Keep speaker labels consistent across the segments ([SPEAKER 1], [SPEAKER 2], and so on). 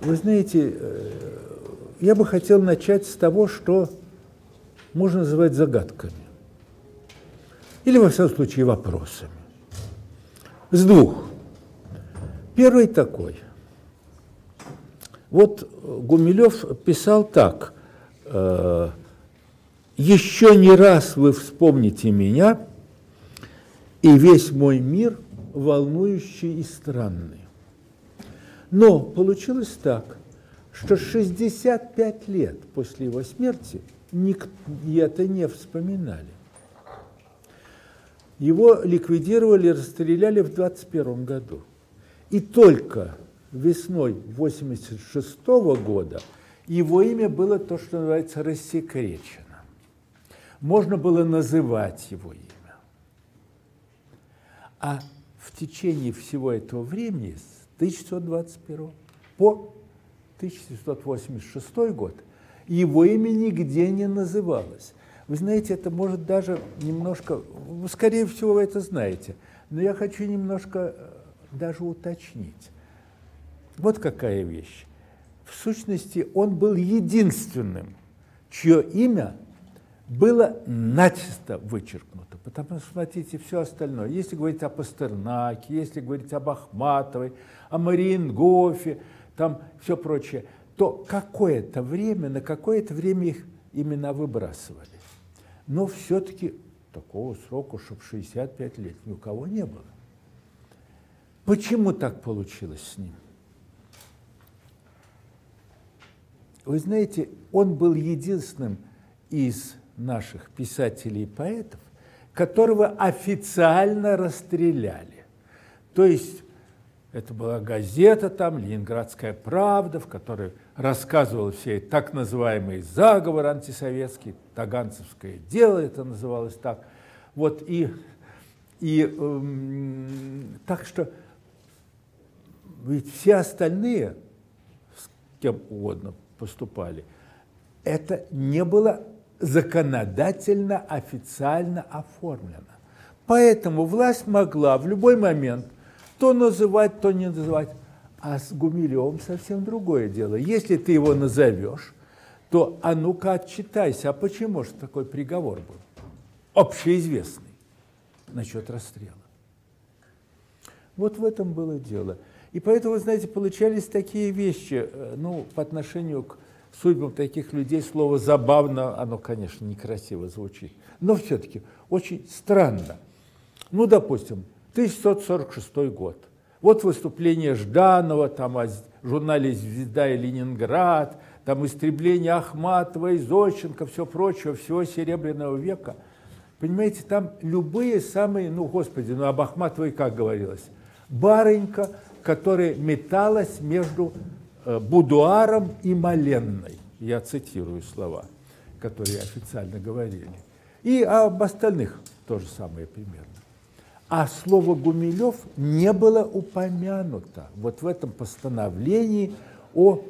[SPEAKER 1] Вы знаете, э, я бы хотел начать с того, что можно называть загадками. Или, во всяком случае, вопросами. С двух. Первый такой. Вот Гумилев писал так. «Э, «Еще не раз вы вспомните меня, и весь мой мир волнующий и странный». Но получилось так, что 65 лет после его смерти никто это не вспоминали. Его ликвидировали, расстреляли в 21 году. И только весной 86 года его имя было то, что называется рассекречено. Можно было называть его имя. А в течение всего этого времени, с 1921 по 1786 год, его имя нигде не называлось. Вы знаете, это может даже немножко, скорее всего, вы это знаете, но я хочу немножко э, даже уточнить. Вот какая вещь. В сущности, он был единственным, чье имя было начисто вычеркнуто. Потому что, смотрите, все остальное. Если говорить о Пастернаке, если говорить об Ахматовой, о Мариенгофе, там все прочее, то какое-то время, на какое-то время их имена выбрасывали. Но все-таки такого срока, чтобы 65 лет, ни у кого не было. Почему так получилось с ним? Вы знаете, он был единственным из наших писателей и поэтов, которого официально расстреляли. То есть это была газета там, «Ленинградская правда», в которой рассказывал все так называемый заговор антисоветский, Таганцевское дело это называлось так. Вот и, и эм, так что ведь все остальные, с кем угодно поступали, это не было законодательно, официально оформлено. Поэтому власть могла в любой момент то называть, то не называть. А с Гумилевым совсем другое дело. Если ты его назовешь, то а ну-ка отчитайся, а почему же такой приговор был? Общеизвестный насчет расстрела. Вот в этом было дело. И поэтому, знаете, получались такие вещи, э, ну, по отношению к судьбам таких людей слово «забавно», оно, конечно, некрасиво звучит, но все-таки очень странно. Ну, допустим, 1946 год. Вот выступление Жданова, там о журнале «Звезда» и «Ленинград», там истребление Ахматова, Зощенко, все прочее, всего Серебряного века. Понимаете, там любые самые, ну, господи, ну, об Ахматовой как говорилось, барынька, которая металась между э, будуаром и Маленной. Я цитирую слова, которые официально говорили. И об остальных то же самое примерно. А слово Гумилев не было упомянуто вот в этом постановлении о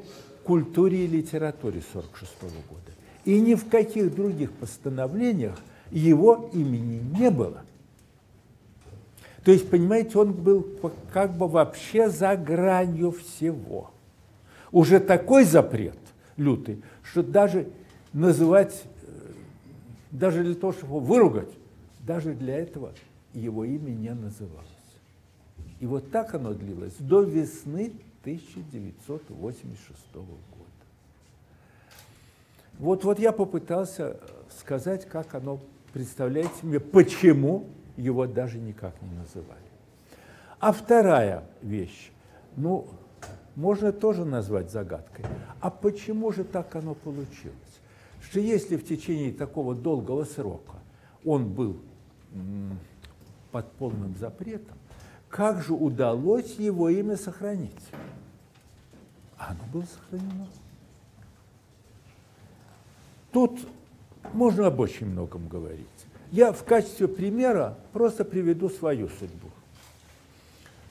[SPEAKER 1] культуре и литературе 1946 года. И ни в каких других постановлениях его имени не было. То есть, понимаете, он был как бы вообще за гранью всего. Уже такой запрет лютый, что даже называть, э, даже для того, чтобы выругать, даже для этого его имя не называлось. И вот так оно длилось до весны 1986 года. Вот, вот я попытался сказать, как оно представляете мне, почему его даже никак не называли. А вторая вещь, ну, можно тоже назвать загадкой. А почему же так оно получилось? Что если в течение такого долгого срока он был под полным запретом, как же удалось его имя сохранить? Оно было сохранено. Тут можно об очень многом говорить. Я в качестве примера просто приведу свою судьбу.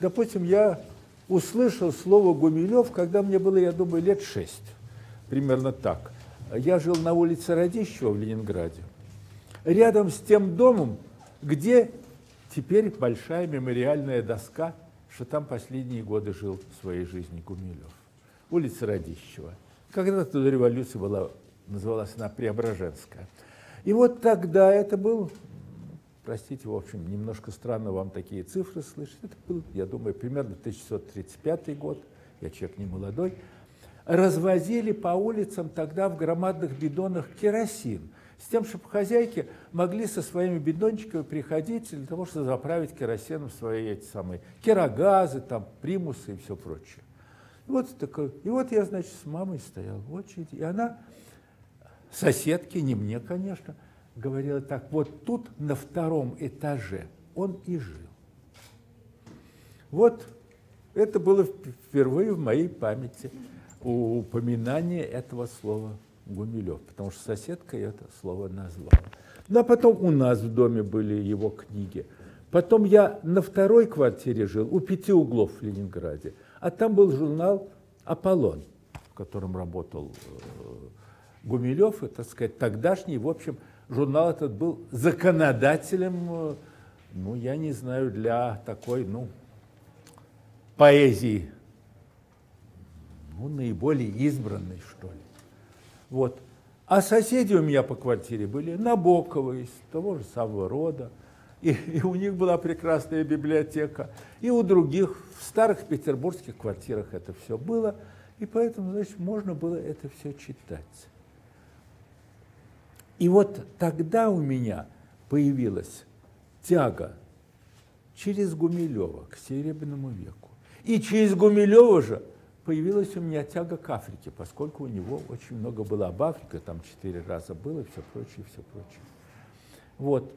[SPEAKER 1] Допустим, я услышал слово Гумилев, когда мне было, я думаю, лет шесть. Примерно так. Я жил на улице Радищева в Ленинграде. Рядом с тем домом, где Теперь большая мемориальная доска, что там последние годы жил своей жизни Гумилев. улица Радищева. Когда-то до революции была, называлась она Преображенская. И вот тогда это был, простите, в общем, немножко странно вам такие цифры слышать, это был, я думаю, примерно 1935 год, я человек не молодой, развозили по улицам тогда в громадных бидонах керосин, с тем, чтобы хозяйки могли со своими бидончиками приходить для того, чтобы заправить керосином свои эти самые керогазы, там, примусы и все прочее. И вот, такой, и вот я, значит, с мамой стоял в очереди, и она, соседки, не мне, конечно, говорила так, вот тут на втором этаже он и жил. Вот это было впервые в моей памяти упоминание этого слова Гумилев, потому что соседка это слово назвала. Ну а потом у нас в доме были его книги. Потом я на второй квартире жил, у пяти углов в Ленинграде. А там был журнал «Аполлон», в котором работал э, Гумилев, и, так сказать, тогдашний, в общем, журнал этот был законодателем, э, ну, я не знаю, для такой, ну, поэзии ну, наиболее избранный, что ли. Вот. А соседи у меня по квартире были Набоковы из того же самого рода. И, и у них была прекрасная библиотека. И у других в старых петербургских квартирах это все было. И поэтому, значит, можно было это все читать. И вот тогда у меня появилась тяга через Гумилева к Серебряному веку. И через Гумилева же появилась у меня тяга к Африке, поскольку у него очень много было об Африке, там четыре раза было, и все прочее, все прочее. Вот.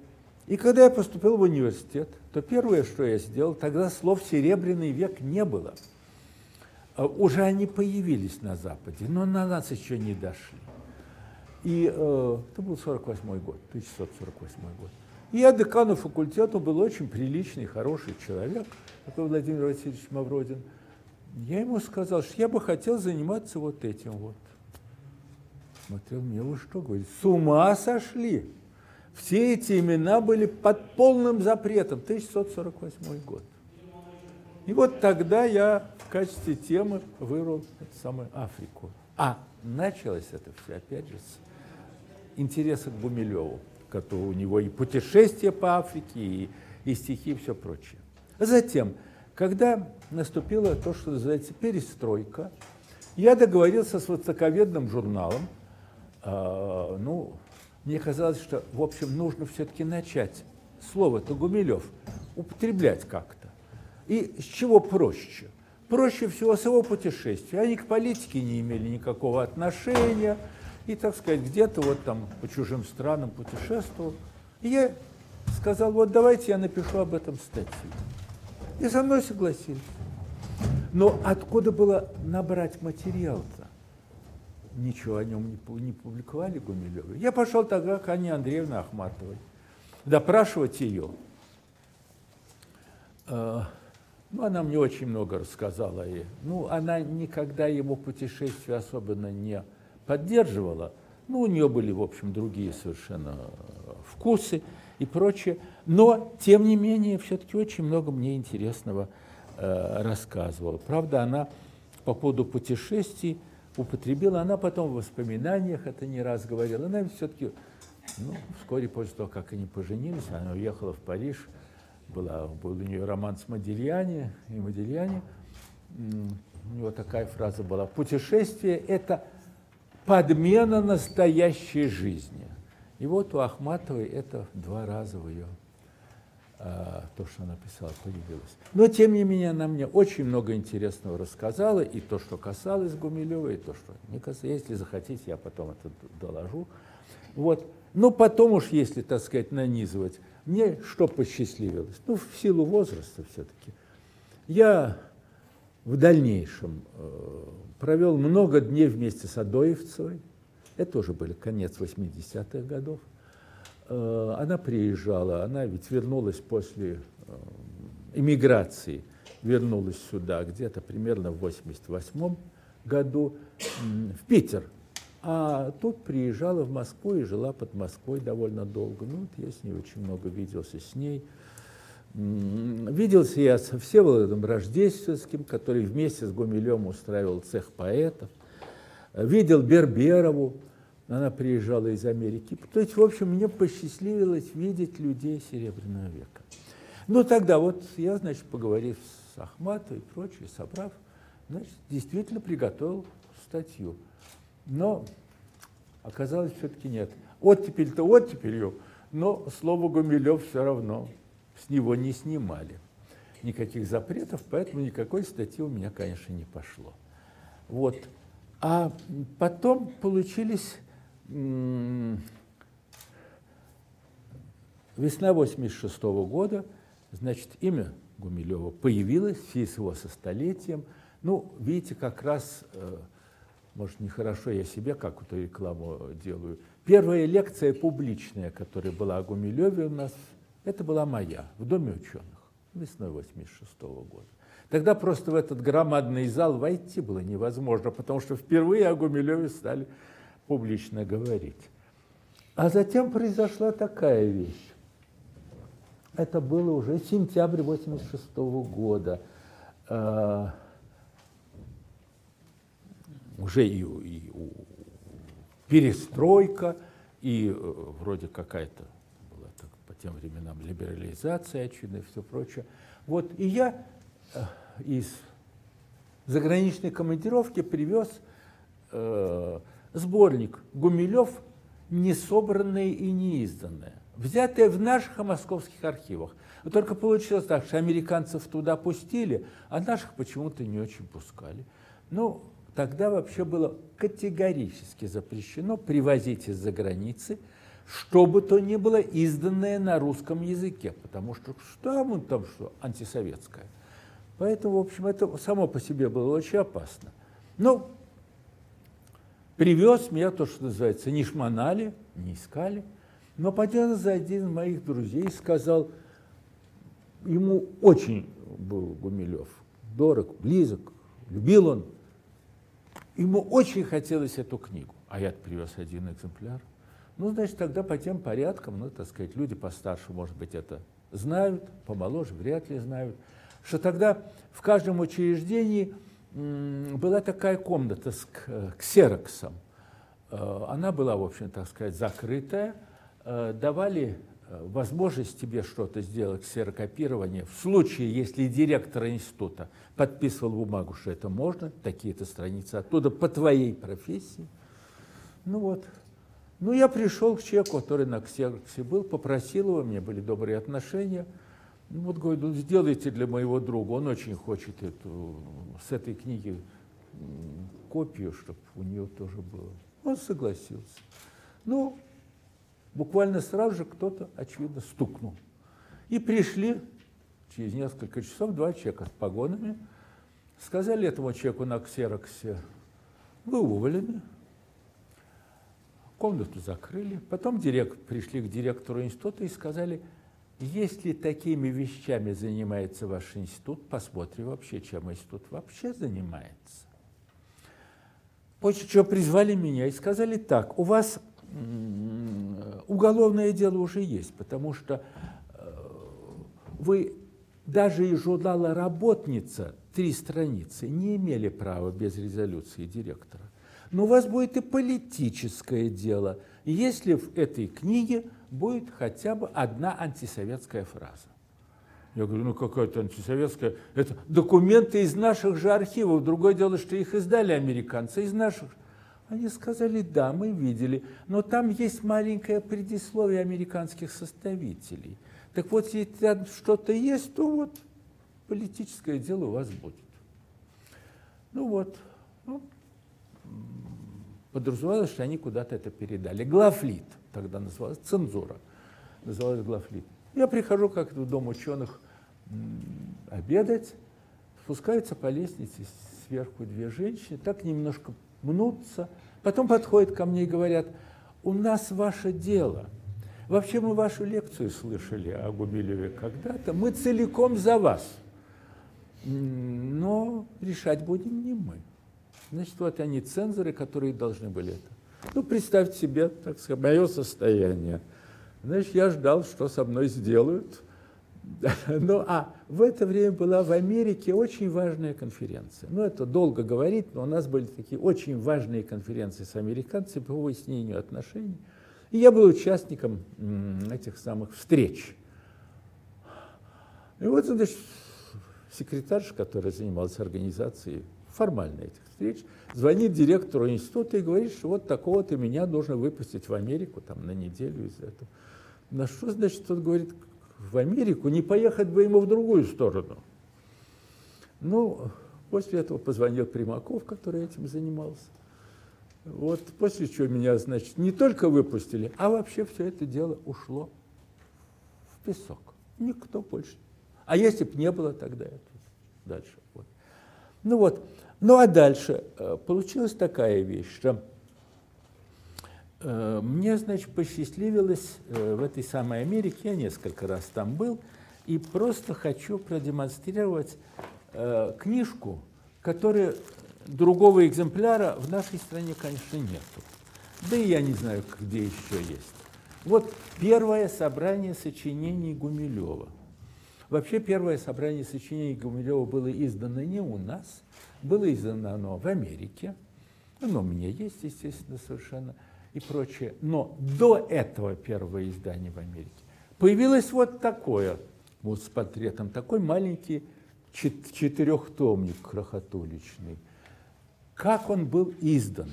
[SPEAKER 1] И когда я поступил в университет, то первое, что я сделал, тогда слов «серебряный век» не было. А, уже они появились на Западе, но на нас еще не дошли. И э, это был 48 год, 1648 год. И я декану факультета был очень приличный, хороший человек, такой Владимир Васильевич Мавродин – я ему сказал, что я бы хотел заниматься вот этим вот. Смотрел мне, вы что говорите, с ума сошли? Все эти имена были под полным запретом, 1648 год. И вот тогда я в качестве темы выбрал самую Африку. А началось это все, опять же, с интереса к Бумилеву, который у него и путешествия по Африке, и, и стихи, и все прочее. Затем когда наступила то, что называется перестройка, я договорился с высоковедным журналом. Э, ну, мне казалось, что, в общем, нужно все-таки начать слово-то Гумилев употреблять как-то. И с чего проще? Проще всего с его путешествия. Они к политике не имели никакого отношения. И, так сказать, где-то вот там по чужим странам путешествовал. И я сказал, вот давайте я напишу об этом статью. И со мной согласились. Но откуда было набрать материал-то? Ничего о нем не, не публиковали Гумилевы. Я пошел тогда к Анне Андреевне Ахматовой допрашивать ее. А, ну, она мне очень много рассказала. И, ну, она никогда его путешествия особенно не поддерживала. Ну, у нее были, в общем, другие совершенно вкусы и прочее. Но, тем не менее, все-таки очень много мне интересного э, рассказывала. Правда, она по поводу путешествий употребила, она потом в воспоминаниях это не раз говорила. Она все-таки, ну, вскоре после того, как они поженились, она уехала в Париж, была, был у нее роман с Модильяне, и Модильяне, у него такая фраза была, путешествие – это подмена настоящей жизни. И вот у Ахматовой это два раза в ее а, то, что она писала, появилось. Но, тем не менее, она мне очень много интересного рассказала, и то, что касалось Гумилева, и то, что не касалось. Если захотите, я потом это доложу. Вот. Но потом уж, если, так сказать, нанизывать, мне что посчастливилось? Ну, в силу возраста все-таки. Я в дальнейшем э, провел много дней вместе с Адоевцевой, это тоже были конец 80-х годов. Э, она приезжала, она ведь вернулась после эмиграции, вернулась сюда где-то примерно в 88 году в Питер. А тут приезжала в Москву и жила под Москвой довольно долго. Ну, вот я с ней очень много виделся с ней. Виделся я со Всеволодом Рождественским, который вместе с Гумилем устраивал цех поэтов. Видел Берберову, она приезжала из Америки. То есть, в общем, мне посчастливилось видеть людей Серебряного века. Ну, тогда вот я, значит, поговорив с Ахматовой и прочее, собрав, значит, действительно приготовил статью. Но оказалось, все-таки нет. Оттепель-то оттепелью, но слово Гумилев все равно с него не снимали. Никаких запретов, поэтому никакой статьи у меня, конечно, не пошло. Вот. А потом получились весна 86 -го года, значит, имя Гумилева появилось в связи с его состолетием. Ну, видите, как раз, э, может, нехорошо я себе какую-то рекламу делаю. Первая лекция публичная, которая была о Гумилеве у нас, это была моя, в Доме ученых, весной 86 -го года. Тогда просто в этот громадный зал войти было невозможно, потому что впервые о Гумилеве стали публично говорить. А затем произошла такая вещь. Это было уже сентябрь 86 года. Э, уже и, и, перестройка, и э, вроде какая-то была так, по тем временам либерализация, очевидно, и все прочее. Вот, и я из заграничной командировки привез э, сборник Гумилев не собранное и не изданное, взятое в наших московских архивах. Только получилось так, что американцев туда пустили, а наших почему-то не очень пускали. Ну, тогда вообще было категорически запрещено привозить из-за границы что бы то ни было изданное на русском языке, потому что что там, там что, антисоветское. Поэтому, в общем, это само по себе было очень опасно. Ну, Привез меня то, что называется, не шмонали, не искали. Но за один из моих друзей сказал, ему очень был Гумилев, дорог, близок, любил он. Ему очень хотелось эту книгу, а я привез один экземпляр. Ну, значит, тогда по тем порядкам, ну, так сказать, люди постарше, может быть, это знают, помоложе вряд ли знают, что тогда в каждом учреждении была такая комната с ксероксом. Э, она была, в общем, так сказать, закрытая. Э, давали э, возможность тебе что-то сделать, ксерокопирование, в случае, если директор института подписывал бумагу, что это можно, такие-то страницы оттуда по твоей профессии. Ну вот. Ну, я пришел к человеку, который на ксероксе был, попросил его, у меня были добрые отношения – ну, вот говорит, ну, сделайте для моего друга, он очень хочет эту, с этой книги копию, чтобы у нее тоже было. Он согласился. Ну, буквально сразу же кто-то, очевидно, стукнул. И пришли через несколько часов два человека с погонами, сказали этому человеку на ксероксе, вы уволены, комнату закрыли. Потом директ, пришли к директору института и сказали – если такими вещами занимается ваш институт, посмотрим вообще, чем институт вообще занимается. После чего призвали меня и сказали так, у вас уголовное дело уже есть, потому что э, вы даже из журнала «Работница» три страницы не имели права без резолюции директора. Но у вас будет и политическое дело, если в этой книге будет хотя бы одна антисоветская фраза. Я говорю, ну какая-то антисоветская. Это документы из наших же архивов. Другое дело, что их издали американцы из наших. Они сказали, да, мы видели, но там есть маленькое предисловие американских составителей. Так вот, если там что-то есть, то вот политическое дело у вас будет. Ну вот, ну, подразумевалось, что они куда-то это передали. Главлит – тогда называлась, цензура, называлась главлит. Я прихожу как в дом ученых обедать, спускаются по лестнице сверху две женщины, так немножко мнутся, потом подходят ко мне и говорят, у нас ваше дело. Вообще мы вашу лекцию слышали о Гумилеве когда-то, мы целиком за вас. Но решать будем не мы. Значит, вот они цензоры, которые должны были это ну, представьте себе, так сказать, мое состояние. Значит, я ждал, что со мной сделают. Ну, а в это время была в Америке очень важная конференция. Ну, это долго говорить, но у нас были такие очень важные конференции с американцами по выяснению отношений. И я был участником этих самых встреч. И вот, значит, секретарь, которая занималась организацией формально этих встреч, звонит директору института и говорит, что вот такого-то меня должен выпустить в Америку там, на неделю из этого. На что, значит, он говорит, в Америку, не поехать бы ему в другую сторону. Ну, после этого позвонил Примаков, который этим занимался. Вот после чего меня, значит, не только выпустили, а вообще все это дело ушло в песок. Никто больше. А если бы не было тогда это дальше. Вот. Ну вот. Ну а дальше э, получилась такая вещь, что Э, мне, значит, посчастливилось э, в этой самой Америке, я несколько раз там был, и просто хочу продемонстрировать книжку, которая другого экземпляра в нашей стране, конечно, нету. Да и я не знаю, где еще есть. Вот первое собрание сочинений Гумилева. Вообще первое собрание сочинений Гумилева было издано не у нас, было издано оно в Америке. Оно у меня есть, естественно, совершенно и прочее. Но до этого первого издания в Америке появилось вот такое, вот с портретом, такой маленький четырехтомник крохотуличный. Как он был издан?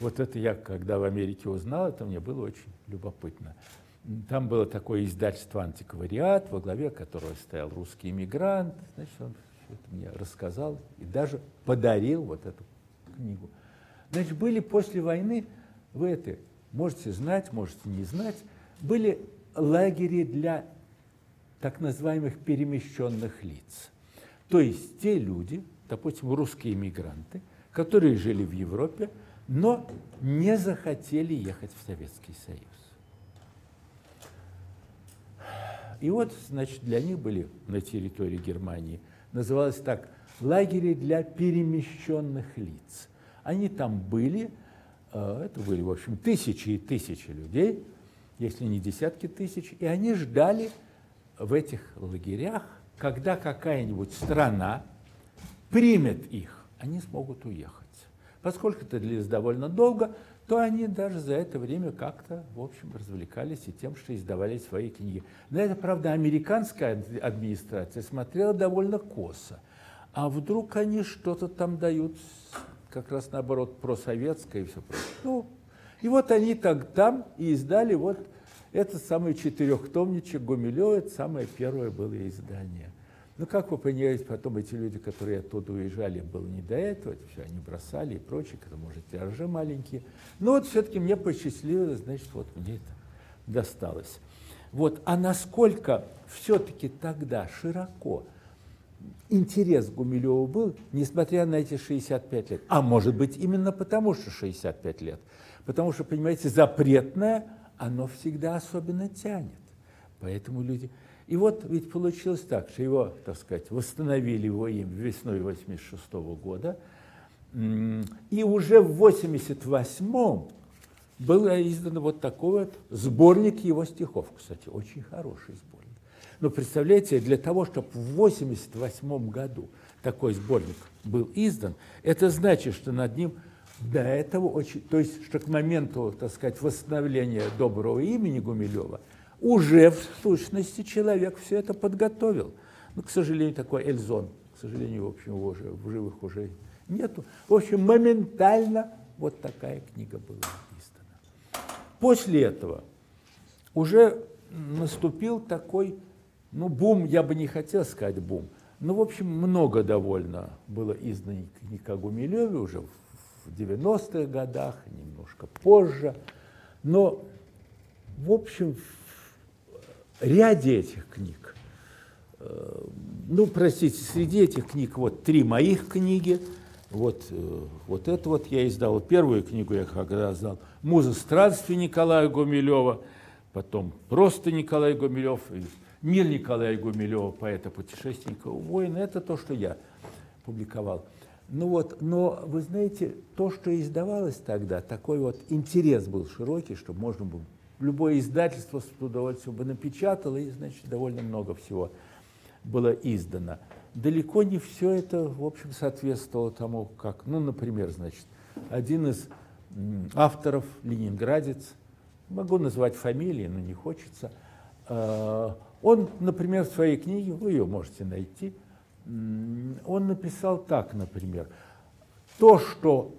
[SPEAKER 1] Вот это я, когда в Америке узнал, это мне было очень любопытно. Там было такое издательство «Антиквариат», во главе которого стоял русский иммигрант. Значит, он это мне рассказал и даже подарил вот эту книгу. Значит, были после войны вы это можете знать, можете не знать, были лагеря для так называемых перемещенных лиц. То есть те люди, допустим, русские иммигранты, которые жили в Европе, но не захотели ехать в Советский Союз. И вот, значит, для них были на территории Германии, называлось так, лагеря для перемещенных лиц. Они там были, а, это были, в общем, тысячи и тысячи людей, если не десятки тысяч, и они ждали в этих лагерях, когда какая-нибудь страна примет их, они смогут уехать. Поскольку это длилось довольно долго, то они даже за это время как-то, в общем, развлекались и тем, что издавали свои книги. На это, правда, американская администрация смотрела довольно косо. А вдруг они что-то там дают как раз наоборот просоветское и все прочее. Ну, и вот они так там и издали вот этот самый четырехтомничек Гумилева, это самое первое было издание. Ну, как вы понимаете, потом эти люди, которые оттуда уезжали, было не до этого, это все они бросали и прочее, это, может, тиражи маленькие. Но вот все-таки мне посчастливилось, значит, вот мне это досталось. Вот, а насколько все-таки тогда широко интерес Гумилева был, несмотря на эти 65 лет. А может быть, именно потому, что 65 лет. Потому что, понимаете, запретное, оно всегда особенно тянет. Поэтому люди... И вот ведь получилось так, что его, так сказать, восстановили его им весной 86 -го года, и уже в 88-м был издан вот такой вот сборник его стихов, кстати, очень хороший сборник. Но представляете, для того, чтобы в 1988 году такой сборник был издан, это значит, что над ним до этого очень, то есть, что к моменту, так сказать, восстановления доброго имени Гумилева уже в сущности человек все это подготовил. Но, к сожалению, такой Эльзон, к сожалению, в общем, его уже в живых уже нету. В общем, моментально вот такая книга была издана. После этого уже наступил такой ну, бум, я бы не хотел сказать бум. Ну, в общем, много довольно было издано книг о Гумилеве уже в 90-х годах, немножко позже. Но, в общем, в ряде этих книг, э, ну, простите, среди этих книг вот три моих книги, вот, э, вот это вот я издал. Первую книгу я когда издал. «Муза странствий» Николая Гумилева, потом просто Николай Гумилев, Мир Николая Гумилева, поэта-путешественника, воина, это то, что я публиковал. Ну вот, но вы знаете, то, что издавалось тогда, такой вот интерес был широкий, что можно было любое издательство с удовольствием бы напечатало, и, значит, довольно много всего было издано. Далеко не все это, в общем, соответствовало тому, как, ну, например, значит, один из авторов, ленинградец, могу назвать фамилии, но не хочется, э, он, например, в своей книге, вы ее можете найти, он написал так, например, то, что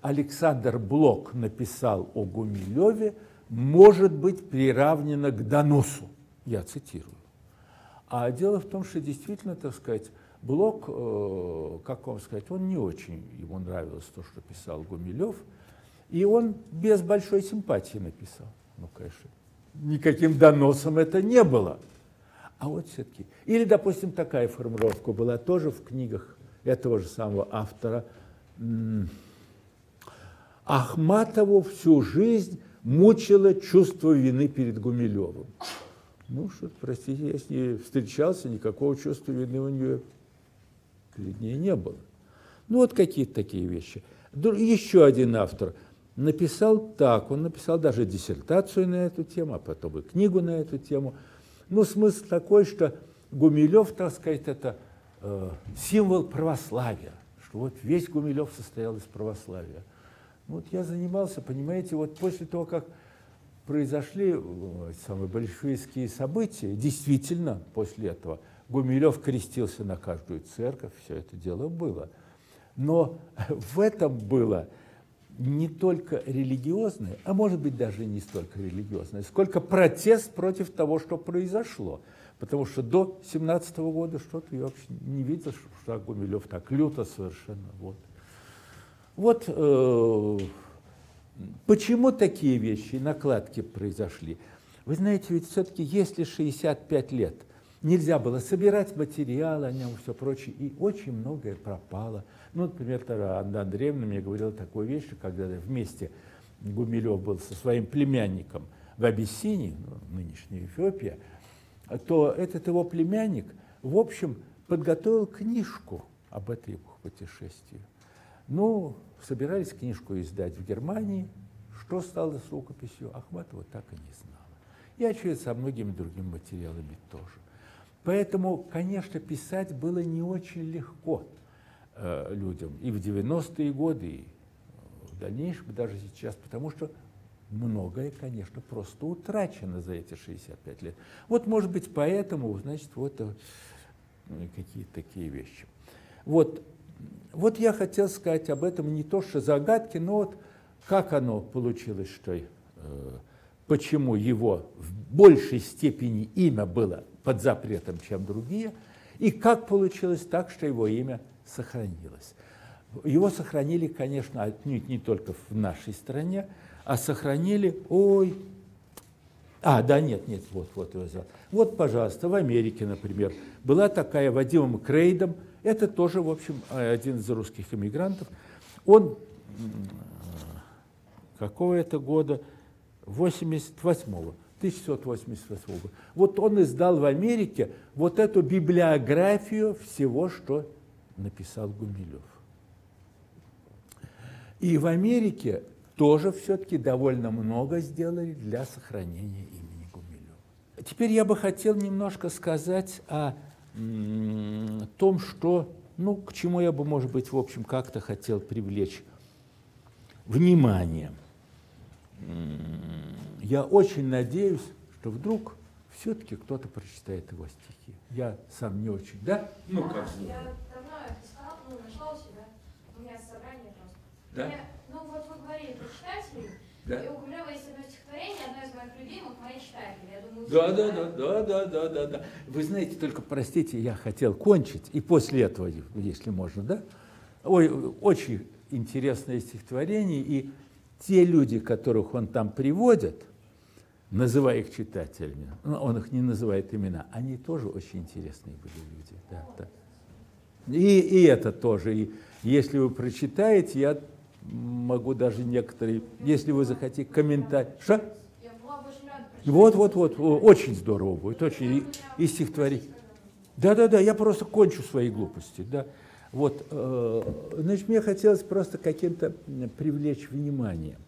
[SPEAKER 1] Александр Блок написал о Гумилеве, может быть приравнено к доносу. Я цитирую. А дело в том, что действительно, так сказать, Блок, э, как вам сказать, он не очень ему нравилось то, что писал Гумилев, и он без большой симпатии написал. Ну, конечно, никаким доносом это не было. А вот все-таки. Или, допустим, такая формулировка была тоже в книгах этого же самого автора. Ахматову всю жизнь мучило чувство вины перед Гумилевым. Ну, что простите, я с ней встречался, никакого чувства вины у нее перед ней не было. Ну, вот какие-то такие вещи. Еще один автор написал так, он написал даже диссертацию на эту тему, а потом и книгу на эту тему. Ну, смысл такой, что Гумилев, так сказать, это э, символ православия, что вот весь Гумилев состоял из православия. Вот я занимался, понимаете, вот после того, как произошли э, самые большевистские события, действительно, после этого Гумилев крестился на каждую церковь, все это дело было. Но в этом было не только религиозное, а может быть даже не столько религиозное, сколько протест против того, что произошло. Потому что до 17 года что-то я вообще не видел, что Гумилев так люто совершенно. Вот, вот э, почему такие вещи, накладки произошли. Вы знаете, ведь все-таки если 65 лет нельзя было собирать материалы о нем и все прочее, и очень многое пропало – ну, например, Анна Андреевна мне говорила такую вещь, когда вместе Гумилев был со своим племянником в Абиссинии, ну, нынешняя Эфиопия, то этот его племянник, в общем, подготовил книжку об этой путешествии. Ну, собирались книжку издать в Германии. Что стало с рукописью? Ахматова так и не знала. И, очевидно, со многими другими материалами тоже. Поэтому, конечно, писать было не очень легко э, людям и в 90-е годы, и в дальнейшем, даже сейчас, потому что многое, конечно, просто утрачено за эти 65 лет. Вот, может быть, поэтому, значит, вот э, какие-то такие вещи. Вот, вот я хотел сказать об этом не то, что загадки, но вот как оно получилось, что э, почему его в большей степени имя было под запретом, чем другие, и как получилось так, что его имя сохранилось. Его сохранили, конечно, отнюдь не только в нашей стране, а сохранили, ой, а, да, нет, нет, вот, вот взял. Вот, пожалуйста, в Америке, например, была такая Вадимом Крейдом, это тоже, в общем, один из русских эмигрантов. Он какого это года? 88-го. 1688 года. Вот он издал в Америке вот эту библиографию всего, что написал Гумилев. И в Америке тоже все-таки довольно много сделали для сохранения имени Гумилева. Теперь я бы хотел немножко сказать о том, что, ну, к чему я бы, может быть, в общем, как-то хотел привлечь внимание. Я очень надеюсь, что вдруг все-таки кто-то прочитает его стихи. Я сам не очень, да?
[SPEAKER 2] Ну, как здорово ну, нашла у себя, у меня собрание просто. Да? Меня, ну, вот вы говорили про читателей, да. и у Гумилева есть одно стихотворение, одно из моих любимых, мои читатели. Я думаю,
[SPEAKER 1] да, да, да, да, да, да, да, да. Вы знаете, только простите, я хотел кончить, и после этого, если можно, да? Ой, очень интересное стихотворение, и те люди, которых он там приводит, называя их читателями, ну, он их не называет имена, они тоже очень интересные были люди. Да, да. И, и это тоже. И если вы прочитаете, я могу даже некоторые, если вы захотите, комментарий. Что? Вот, вот, вот, очень здорово будет, очень. И, и стихотворить. Да-да-да, я просто кончу свои глупости, да. Вот, э, значит, мне хотелось просто каким-то привлечь внимание.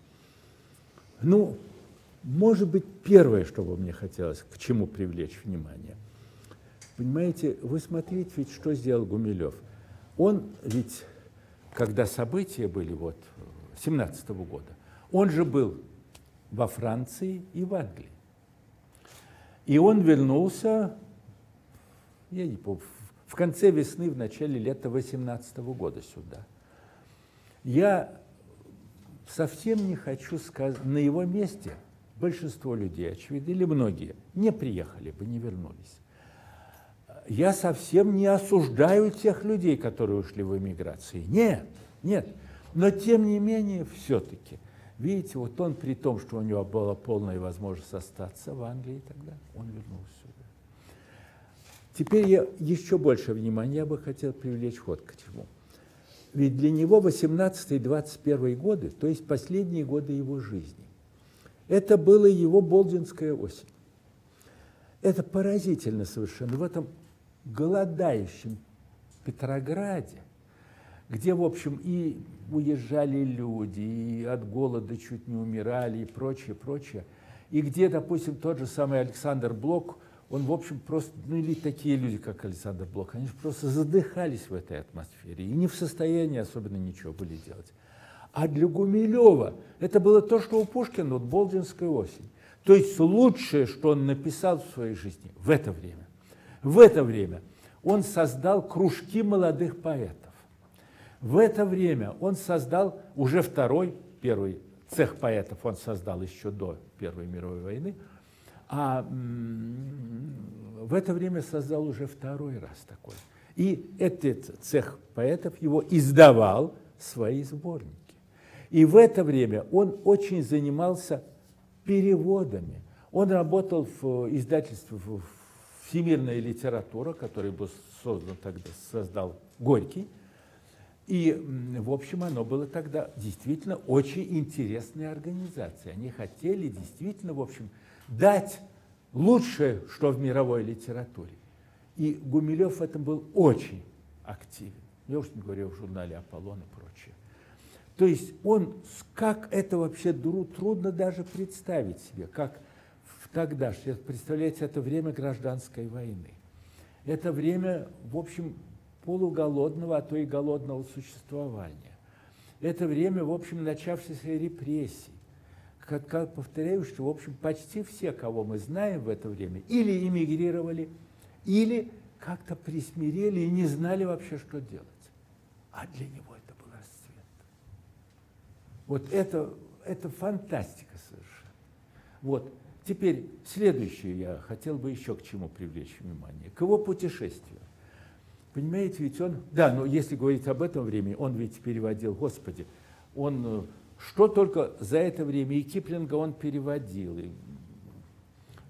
[SPEAKER 1] Ну, может быть, первое, что бы мне хотелось, к чему привлечь внимание. Понимаете, вы смотрите, ведь что сделал Гумилев. Он ведь, когда события были вот 17 -го года, он же был во Франции и в Англии. И он вернулся, я не помню, в конце весны, в начале лета 18 -го года сюда. Я совсем не хочу сказать, на его месте большинство людей, очевидно, или многие, не приехали бы, не вернулись. Я совсем не осуждаю тех людей, которые ушли в эмиграции. Нет, нет. Но тем не менее, все-таки, видите, вот он при том, что у него была полная возможность остаться в Англии тогда, он вернулся сюда. Теперь я еще больше внимания бы хотел привлечь вот к чему. Ведь для него 18-21 годы, то есть последние годы его жизни, это была его Болдинская осень. Это поразительно совершенно. В этом голодающем Петрограде, где, в общем, и уезжали люди, и от голода чуть не умирали, и прочее, прочее, и где, допустим, тот же самый Александр Блок, он, в общем, просто, ну или такие люди, как Александр Блок, они просто задыхались в этой атмосфере и не в состоянии особенно ничего были делать. А для Гумилева это было то, что у Пушкина, вот Болдинская осень. То есть лучшее, что он написал в своей жизни в это время. В это время он создал кружки молодых поэтов. В это время он создал уже второй, первый цех поэтов он создал еще до Первой мировой войны, а в это время создал уже второй раз такой. И этот цех поэтов его издавал свои сборники. И в это время он очень занимался переводами. Он работал в издательстве «Всемирная литература», который был создан тогда, создал Горький. И, в общем, оно было тогда действительно очень интересной организацией. Они хотели действительно, в общем, дать лучшее, что в мировой литературе. И Гумилев в этом был очень активен. Я уж не говорю о журнале «Аполлон» и прочее. То есть он, как это вообще трудно даже представить себе, как в тогда, представляете, это время гражданской войны. Это время, в общем, полуголодного, а то и голодного существования. Это время, в общем, начавшейся репрессий. Как, как повторяю, что, в общем, почти все, кого мы знаем в это время, или эмигрировали, или как-то присмирели и не знали вообще, что делать. А для него вот это, это фантастика совершенно. Вот. Теперь следующее я хотел бы еще к чему привлечь внимание. К его путешествию. Понимаете, ведь он, да, но если говорить об этом времени, он ведь переводил, Господи, он э, что только за это время и Киплинга он переводил, и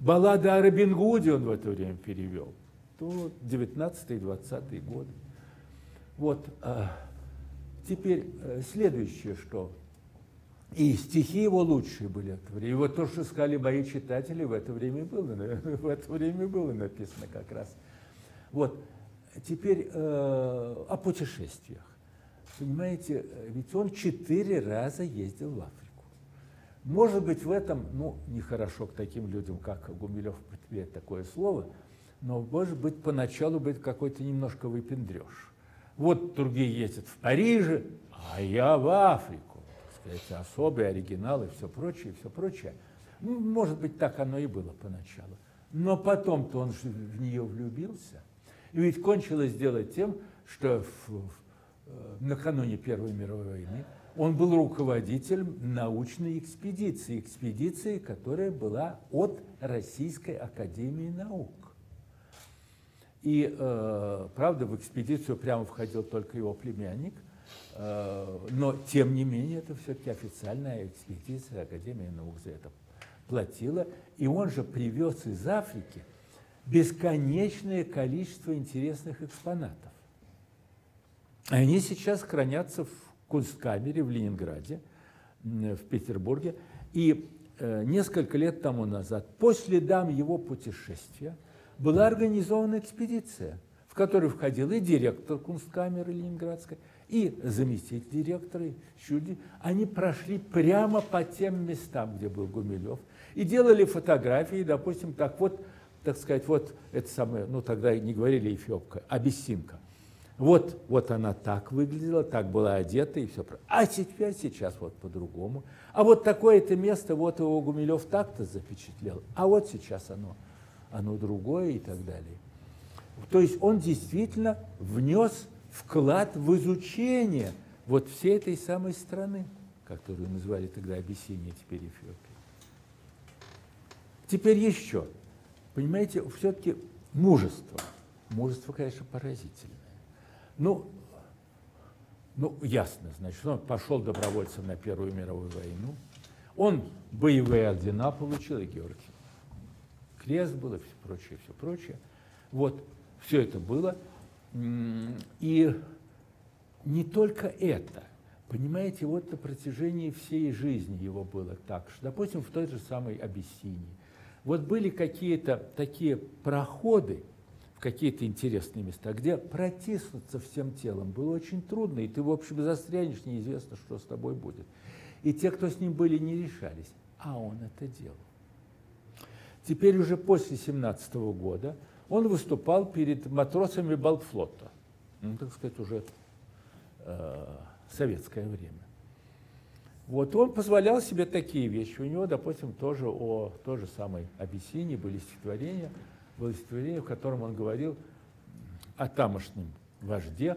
[SPEAKER 1] баллады о Робин Гуде он в это время перевел. То 19-20 годы. Вот. А теперь э, следующее, что и стихи его лучшие были от времени. И вот то, что сказали мои читатели, в это время было, в это время было написано как раз. Вот. Теперь э, о путешествиях. Понимаете, ведь он четыре раза ездил в Африку. Может быть, в этом, ну, нехорошо к таким людям, как Гумилев употребляет такое слово, но, может быть, поначалу будет какой-то немножко выпендреж. Вот другие ездят в Париже, а я в Африку эти особые оригиналы все прочее, все прочее. Может быть, так оно и было поначалу. Но потом-то он же в нее влюбился. И ведь кончилось дело тем, что в, в, э, накануне Первой мировой войны он был руководителем научной экспедиции, экспедиции, которая была от Российской Академии Наук. И, э, правда, в экспедицию прямо входил только его племянник – но, тем не менее, это все-таки официальная экспедиция, Академия наук за это платила. И он же привез из Африки бесконечное количество интересных экспонатов. Они сейчас хранятся в Кунсткамере в Ленинграде, в Петербурге. И э, несколько лет тому назад, по следам его путешествия, была организована экспедиция, в которой входил и директор Кунсткамеры Ленинградской, и заместитель директора, люди, они прошли прямо по тем местам, где был Гумилев, и делали фотографии, допустим, так вот, так сказать, вот это самое, ну тогда не говорили эфиопка, абиссинка. Вот, вот она так выглядела, так была одета и все. А сейчас, сейчас вот по-другому. А вот такое-то место, вот его Гумилев так-то запечатлел, а вот сейчас оно, оно другое и так далее. То есть он действительно внес вклад в изучение вот всей этой самой страны, которую называли тогда Абиссиния, теперь Эфиопия. Теперь еще. Понимаете, все-таки мужество. Мужество, конечно, поразительное. Ну, ну, ясно, значит, он пошел добровольцем на Первую мировую войну. Он боевые ордена получил, и Георгий крест был, и все прочее, все прочее. Вот, все это было. И не только это. Понимаете, вот на протяжении всей жизни его было так, что, допустим, в той же самой Абиссинии. Вот были какие-то такие проходы в какие-то интересные места, где протиснуться всем телом было очень трудно, и ты, в общем, застрянешь, неизвестно, что с тобой будет. И те, кто с ним были, не решались. А он это делал. Теперь уже после 17 года он выступал перед матросами Балтфлота, ну, так сказать, уже э, советское время. Вот он позволял себе такие вещи. У него, допустим, тоже о той же самой Абиссинии были стихотворения, было стихотворение, в котором он говорил о тамошнем вожде.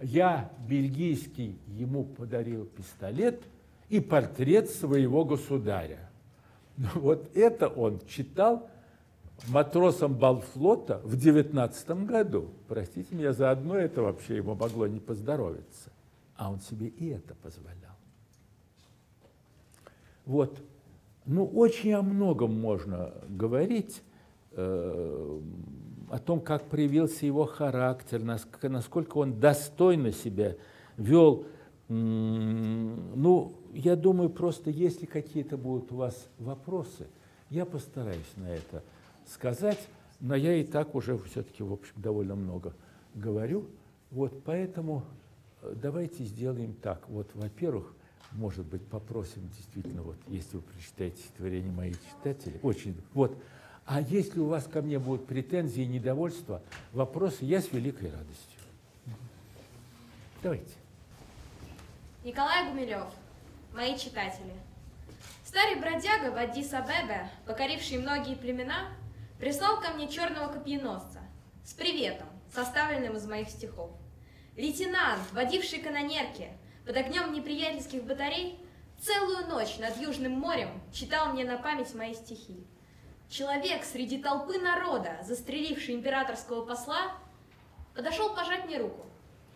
[SPEAKER 1] Я, бельгийский, ему подарил пистолет и портрет своего государя. Вот это он читал матросом Балфлота в 19 году. Простите меня, заодно это вообще ему могло не поздоровиться. А он себе и это позволял. Вот. Ну, очень о многом можно говорить, э, о том, как проявился его характер, насколько, насколько он достойно себя вел. Ну, я думаю, просто если какие-то будут у вас вопросы, я постараюсь на это сказать, но я и так уже все-таки, в общем, довольно много говорю. Вот поэтому э, давайте сделаем так. Вот, во-первых, может быть, попросим действительно, вот, если вы прочитаете стихотворение моих читателей, очень, вот, а если у вас ко мне будут претензии, недовольства, вопросы, я с великой радостью. Давайте.
[SPEAKER 2] Николай Гумилев, мои читатели. Старый бродяга в Аддис-Абебе, покоривший многие племена, прислал ко мне черного копьеносца с приветом, составленным из моих стихов. Лейтенант, водивший канонерки под огнем неприятельских батарей, целую ночь над Южным морем читал мне на память мои стихи. Человек среди толпы народа, застреливший императорского посла, подошел пожать мне руку,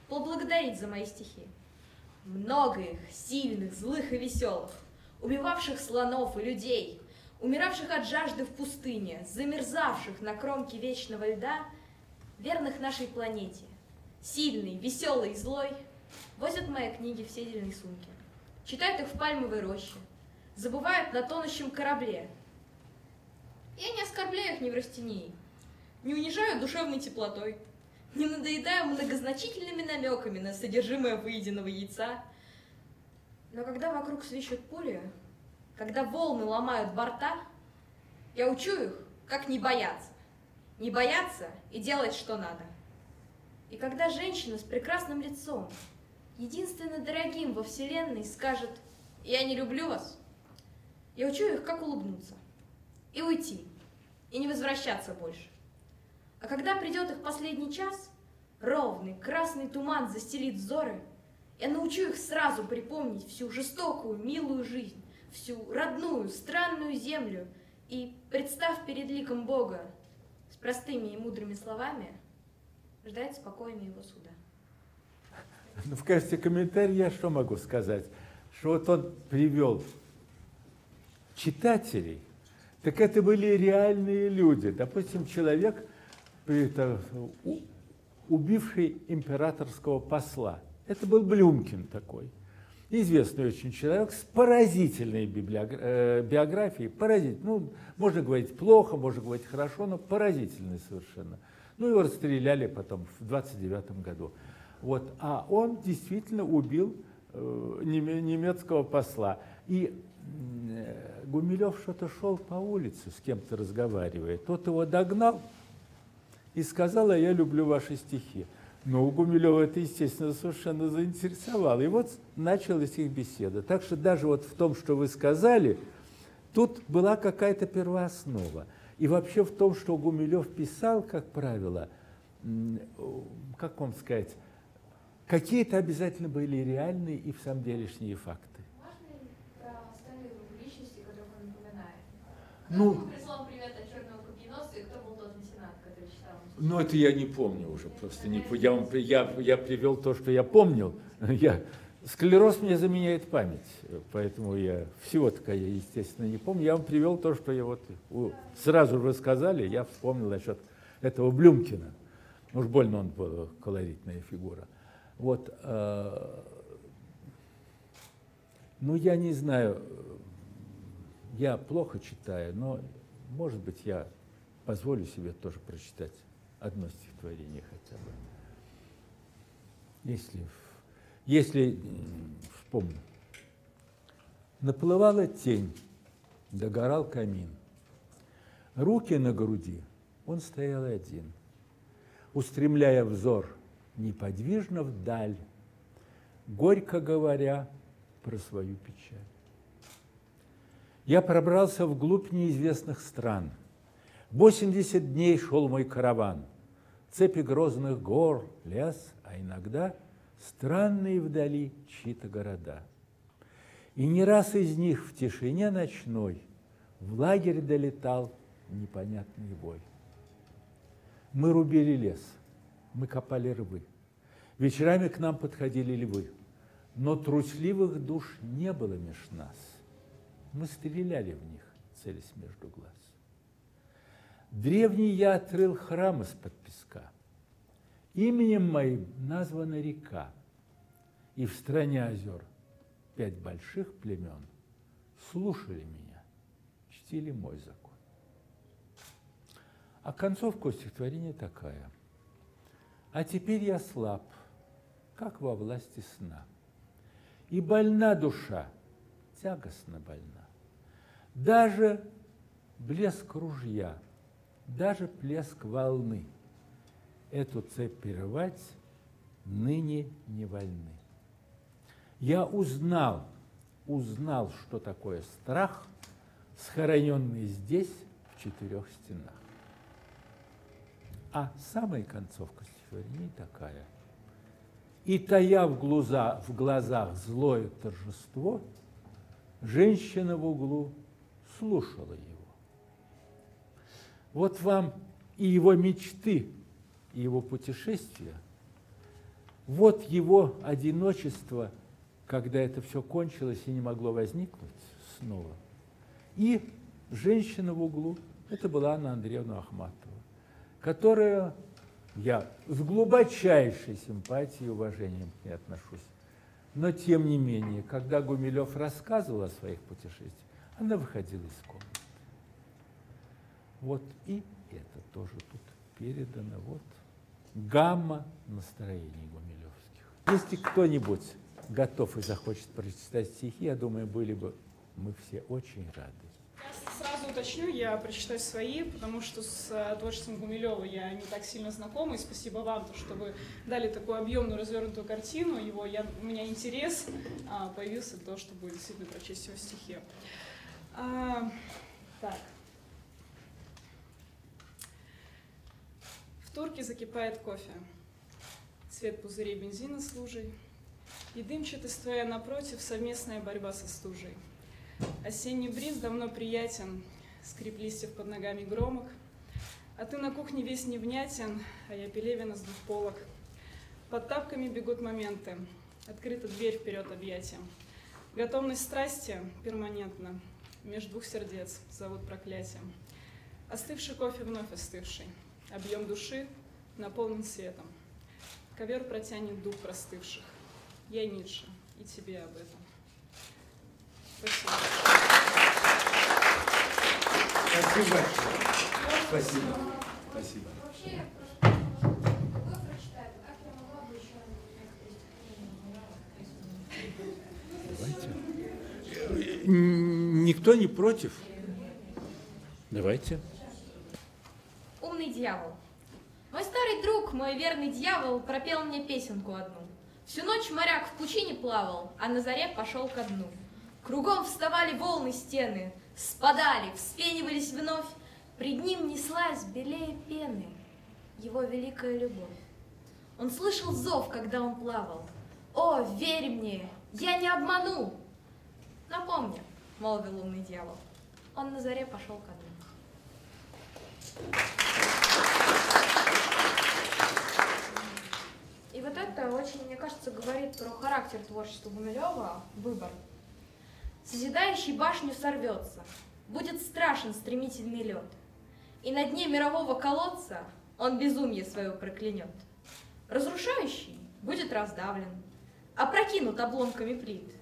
[SPEAKER 2] поблагодарить за мои стихи. Много их, сильных, злых и веселых, убивавших слонов и людей, умиравших от жажды в пустыне, замерзавших на кромке вечного льда, верных нашей планете, сильный, веселый и злой, возят мои книги в седельные сумки, читают их в пальмовой роще, забывают на тонущем корабле. Я не оскорбляю их неврастении, не унижаю душевной теплотой, не надоедаю многозначительными намеками на содержимое выеденного яйца. Но когда вокруг свищут пули, когда волны ломают борта, я учу их, как не бояться. Не бояться и делать, что надо. И когда женщина с прекрасным лицом, единственно дорогим во Вселенной, скажет «Я не люблю вас», я учу их, как улыбнуться и уйти, и не возвращаться больше. А когда придет их последний час, ровный красный туман застелит взоры, я научу их сразу припомнить всю жестокую, милую жизнь, всю родную, странную землю и, представ перед ликом Бога с простыми и мудрыми словами, ждать спокойно его суда.
[SPEAKER 1] Ну, в качестве комментария я что могу сказать? Что вот он привел читателей, так это были реальные люди. Допустим, человек, это, убивший императорского посла. Это был Блюмкин такой – известный очень человек с поразительной э, биографией, поразительной. Ну, можно говорить плохо, можно говорить хорошо, но поразительный совершенно. Ну, его расстреляли потом в 29 году. Вот. А он действительно убил э, немецкого посла. И э, Гумилев что-то шел по улице, с кем-то разговаривая. Тот его догнал и сказал, а я люблю ваши стихи. Но Гумилева это, естественно, совершенно заинтересовало. И вот началась их беседа. Так что даже вот в том, что вы сказали, тут была какая-то первооснова. И вообще в том, что Гумилев писал, как правило, как вам сказать, какие-то обязательно были реальные и в самом делешние факты.
[SPEAKER 2] Можно ли про личности, которых он напоминает?
[SPEAKER 1] Ну,
[SPEAKER 2] Кто прислал привет от черного копьеноса и кто был тот меценат, который читал?
[SPEAKER 1] Ну, это я не помню уже просто. Не, я, вам, я, я привел то, что я помнил. Я, склероз мне заменяет память, поэтому я всего такая, естественно, не помню. Я вам привел то, что я вот сразу же сказали, я вспомнил насчет этого Блюмкина. Уж больно он был колоритная фигура. Вот, э, ну, я не знаю, я плохо читаю, но, может быть, я позволю себе тоже прочитать одно стихотворение хотя бы. Если, если вспомню. Наплывала тень, догорал камин. Руки на груди, он стоял один, устремляя взор неподвижно вдаль, горько говоря про свою печаль. Я пробрался вглубь неизвестных стран. Восемьдесят дней шел мой караван. Цепи грозных гор, лес, а иногда странные вдали чьи-то города. И не раз из них в тишине ночной в лагерь долетал непонятный бой. Мы рубили лес, мы копали рвы. Вечерами к нам подходили львы, но трусливых душ не было меж нас – мы стреляли в них, целясь между глаз. Древний я отрыл храм из-под. Именем моим названа река. И в стране озер пять больших племен слушали меня, чтили мой закон. А концовка стихотворения такая. А теперь я слаб, как во власти сна. И больна душа, тягостно больна. Даже блеск ружья, даже плеск волны эту цепь прерывать ныне не вольны. Я узнал, узнал, что такое страх, схороненный здесь, в четырех стенах. А самая концовка стихотворения такая. И тая в, глаза, в глазах злое торжество, женщина в углу слушала его. Вот вам и его мечты, и его путешествия. Вот его одиночество, когда это все кончилось и не могло возникнуть снова. И женщина в углу, это была Анна Андреевна Ахматова, которая я с глубочайшей симпатией и уважением к ней отношусь. Но тем не менее, когда Гумилев рассказывал о своих путешествиях, она выходила из комнаты. Вот и это тоже тут передано. Вот гамма настроений гумилевских. Если кто-нибудь готов и захочет прочитать стихи, я думаю, были бы мы все очень рады.
[SPEAKER 3] Я сразу уточню, я прочитаю свои, потому что с э, творчеством Гумилева я не так сильно знакома, и спасибо вам, то, что вы дали такую объемную развернутую картину, его, я, у меня интерес а, появился то, чтобы действительно прочесть его стихи. А, так. В турке закипает кофе. Цвет пузырей бензина с лужей. И дымчатый стоя напротив, совместная борьба со стужей. Осенний бриз давно приятен, скрип листьев под ногами громок. А ты на кухне весь невнятен, а я пелевина с двух полок. Под тапками бегут моменты, открыта дверь вперед объятием. Готовность страсти перманентна, меж двух сердец зовут проклятием. Остывший кофе вновь остывший, Объем души наполнен светом. Ковер протянет дух простывших. Я Ницше, и тебе об этом. Спасибо.
[SPEAKER 1] Спасибо. Спасибо. Спасибо.
[SPEAKER 2] Давайте.
[SPEAKER 1] Никто не против? Давайте.
[SPEAKER 2] Умный дьявол. Мой старый друг, мой верный дьявол, пропел мне песенку одну. Всю ночь моряк в пучине плавал, а на заре пошел ко дну. Кругом вставали волны стены, спадали, вспенивались вновь. Пред ним неслась белее пены его великая любовь. Он слышал зов, когда он плавал. «О, верь мне, я не обману!» «Напомни», — молвил умный дьявол. Он на заре пошел ко дну. И вот это очень, мне кажется, говорит про характер творчества Гумилева, выбор. Созидающий башню сорвется, будет страшен стремительный лед, и на дне мирового колодца он безумие свое проклянет. Разрушающий будет раздавлен, опрокинут обломками плит,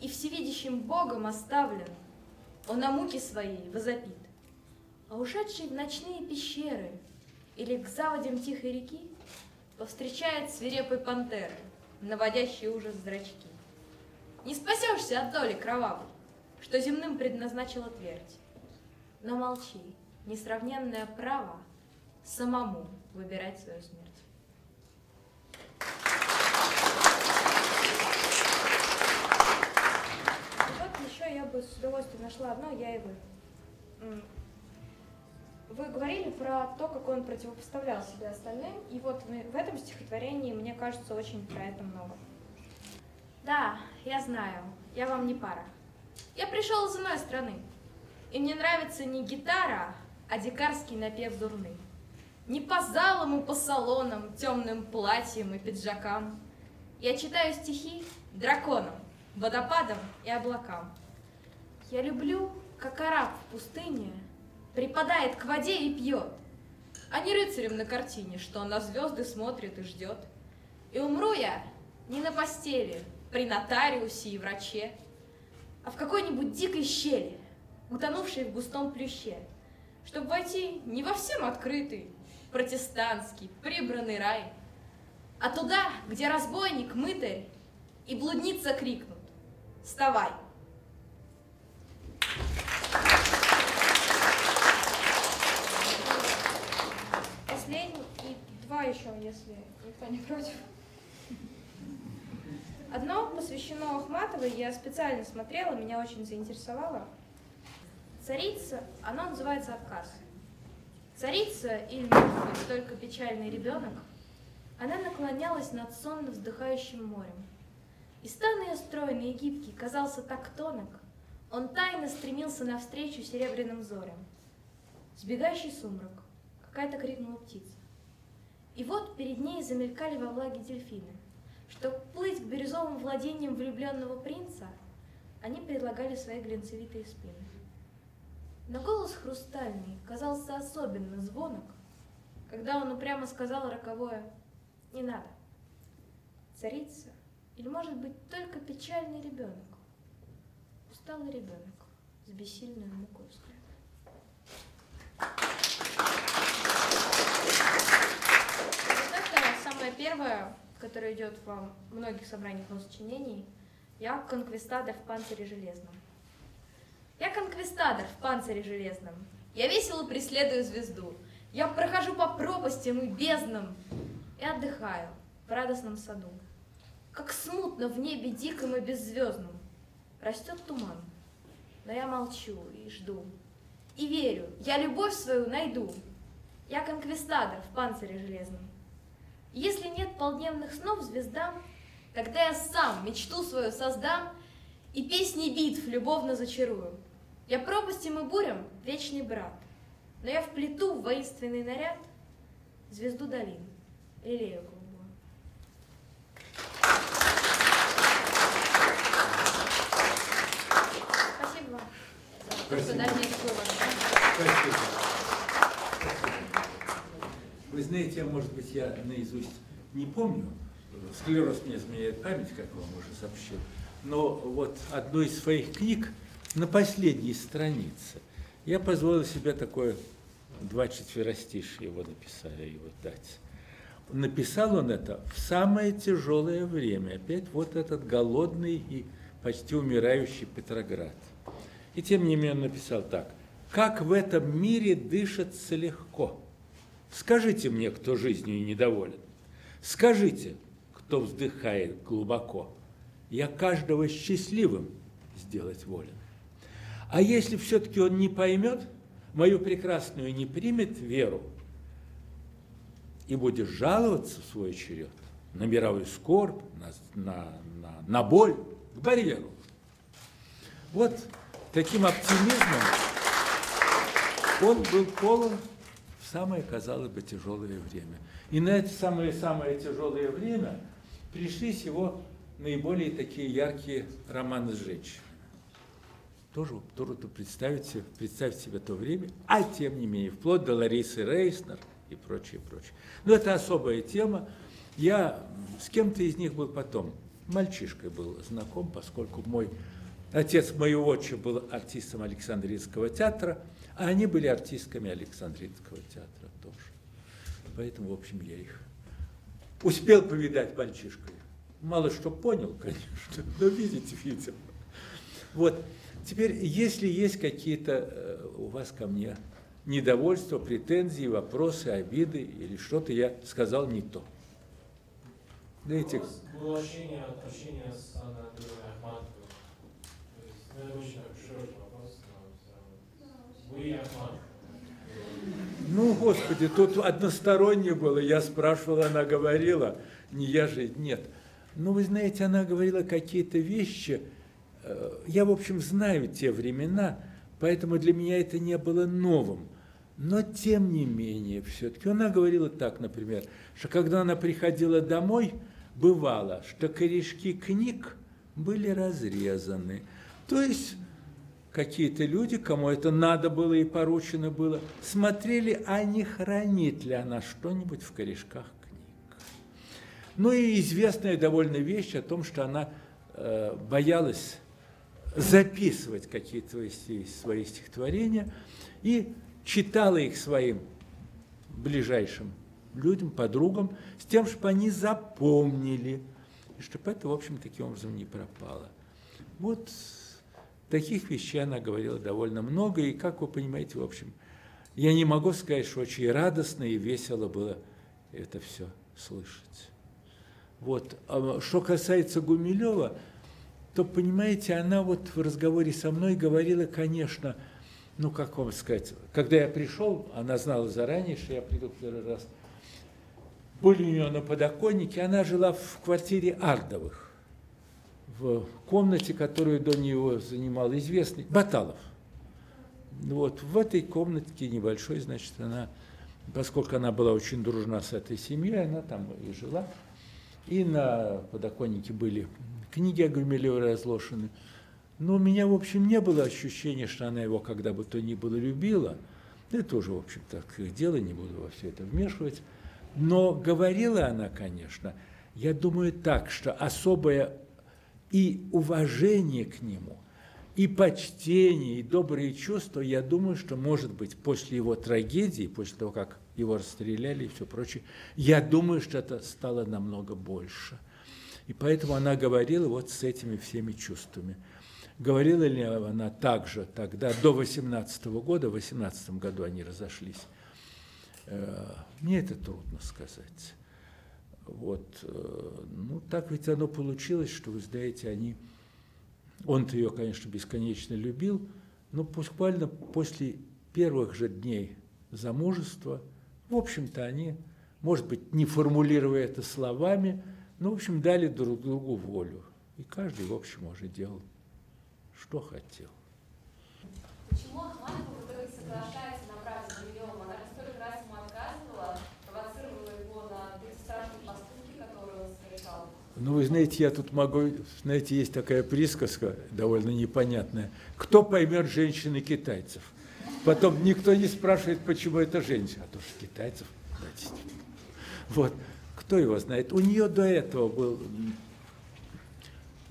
[SPEAKER 2] и всевидящим Богом оставлен, он на муки своей возопит. А ушедший в ночные пещеры или к заводям тихой реки повстречает свирепой пантеры, наводящие ужас зрачки. Не спасешься от доли кровавой, что земным предназначила твердь. Но молчи, несравненное право самому выбирать свою смерть. Вот еще я бы с удовольствием нашла одно, я и вы. Вы говорили про то, как он противопоставлял себя остальным, и вот в этом стихотворении, мне кажется, очень про это много. Да, я знаю, я вам не пара. Я пришел из иной страны, и мне нравится не гитара, а дикарский напев дурный. Не по залам и по салонам, темным платьям и пиджакам. Я читаю стихи драконам, водопадам и облакам. Я люблю, как араб в пустыне, припадает к воде и пьет, а не рыцарем на картине, что на звезды смотрит и ждет. И умру я не на постели, при нотариусе и враче, а в какой-нибудь дикой щели, утонувшей в густом плюще, чтобы войти не во всем открытый, протестантский, прибранный рай, а туда, где разбойник, мытарь и блудница крикнут «Вставай!» Два еще, если никто не против. Одно посвящено Ахматовой, я специально смотрела, меня очень заинтересовало. Царица, оно называется «Отказ». Царица, или, может только печальный ребенок, она наклонялась над сонно вздыхающим морем. И стан ее стройный и гибкий казался так тонок, он тайно стремился навстречу серебряным зорям. Сбегающий сумрак, какая-то крикнула птица. И вот перед ней замелькали во влаге дельфины. Чтобы плыть к бирюзовым владениям влюбленного принца, они предлагали свои глинцевитые спины. Но голос хрустальный казался особенно звонок, когда он упрямо сказал роковое «Не надо». Царица или, может быть, только печальный ребенок, усталый ребенок с бессильной мукой первое, которое идет во многих собраниях сочинений, я конквистадор в панцире железном. Я конквистадор в панцире железном. Я весело преследую звезду. Я прохожу по пропастям и безднам и отдыхаю в радостном саду. Как смутно в небе диком и беззвездном растет туман. Но я молчу и жду. И верю, я любовь свою найду. Я конквистадор в панцире железном. Если нет полдневных снов звездам, Тогда я сам мечту свою создам И песни битв любовно зачарую. Я пропастям и бурям вечный брат, Но я вплету в воинственный наряд Звезду долин, лилею голубую. Спасибо вам.
[SPEAKER 1] Спасибо. Спасибо. Вы знаете, может быть, я наизусть не помню, склероз мне изменяет память, как вам уже сообщил, но вот одной из своих книг на последней странице я позволил себе такое два четверостишья его написали, его дать. Написал он это в самое тяжелое время, опять вот этот голодный и почти умирающий Петроград. И тем не менее он написал так. «Как в этом мире дышится легко? Скажите мне, кто жизнью недоволен. Скажите, кто вздыхает глубоко. Я каждого счастливым сделать волен. А если все-таки он не поймет, мою прекрасную не примет веру, и будет жаловаться в свой черед на мировую скорбь, на, на, на, на боль, к барьеру. Вот таким оптимизмом он был полон самое, казалось бы, тяжелое время. И на это самое-самое тяжелое время пришлись его наиболее такие яркие романы с. Тоже трудно представить себе, представить себе то время, а тем не менее, вплоть до Ларисы Рейснер и прочее, прочее. Но это особая тема. Я с кем-то из них был потом, мальчишкой был знаком, поскольку мой отец моего отча был артистом Александринского театра, а они были артистками Александринского театра тоже. Поэтому, в общем, я их успел повидать мальчишкой. Мало что понял, конечно, но видите, видел. Вот. Теперь, если есть какие-то э, у вас ко мне недовольства, претензии, вопросы, обиды или что-то я сказал не то.
[SPEAKER 4] Дайте. Было ощущение отвращения с Анатолием Ахматовым. То есть, это очень широкий вопрос, но все равно. Вы и Ахматов.
[SPEAKER 1] Ну, Господи, тут одностороннее было. Я спрашивал, она говорила. Не я же, нет. Ну, вы знаете, она говорила какие-то вещи. Э, я, в общем, знаю те времена, поэтому для меня это не было новым. Но, тем не менее, все-таки она говорила так, например, что когда она приходила домой, бывало, что корешки книг были разрезаны. То есть какие-то люди, кому это надо было и поручено было, смотрели, а не хранит ли она что-нибудь в корешках книг. Ну и известная довольно вещь о том, что она э, боялась записывать какие-то свои, стихотворения и читала их своим ближайшим людям, подругам, с тем, чтобы они запомнили, и чтобы это, в общем, таким образом не пропало. Вот таких вещей она говорила довольно много, и, как вы понимаете, в общем, я не могу сказать, что очень радостно и весело было это все слышать. Вот. А что касается Гумилева, то, понимаете, она вот в разговоре со мной говорила, конечно, ну, как вам сказать, когда я пришел, она знала заранее, что я приду первый раз – были у нее на подоконнике, она жила в квартире Ардовых, в комнате, которую до нее занимал известный Баталов. Вот в этой комнатке небольшой, значит, она, поскольку она была очень дружна с этой семьей, она там и жила. И на подоконнике были книги о Гумилеве разложены. Но у меня, в общем, не было ощущения, что она его когда бы то ни было любила. Это тоже, в общем, так дело, не буду во все это вмешивать. Но говорила она, конечно, я думаю так, что особое и уважение к нему, и почтение, и добрые чувства, я думаю, что, может быть, после его трагедии, после того, как его расстреляли и все прочее, я думаю, что это стало намного больше. И поэтому она говорила вот с этими всеми чувствами. Говорила ли она также тогда, до 18 года, в 18 году они разошлись, Э, мне это трудно сказать. Вот, э, ну, так ведь оно получилось, что, вы знаете, они, он-то ее, конечно, бесконечно любил, но буквально после первых же дней замужества, в общем-то, они, может быть, не формулируя это словами, но, в общем, дали друг другу волю. И каждый, в общем, уже делал, что хотел.
[SPEAKER 2] Почему Ахматова, который соглашается на брак с Гумилевым, она столько раз ему отказывала, провоцировала его на эти страшные поступки, которые он совершал?
[SPEAKER 1] Ну, вы знаете, я тут могу, знаете, есть такая присказка, довольно непонятная. Кто поймет женщины китайцев? Потом никто не спрашивает, почему это женщина, а то что китайцев. Вот, кто его знает. У нее до этого был,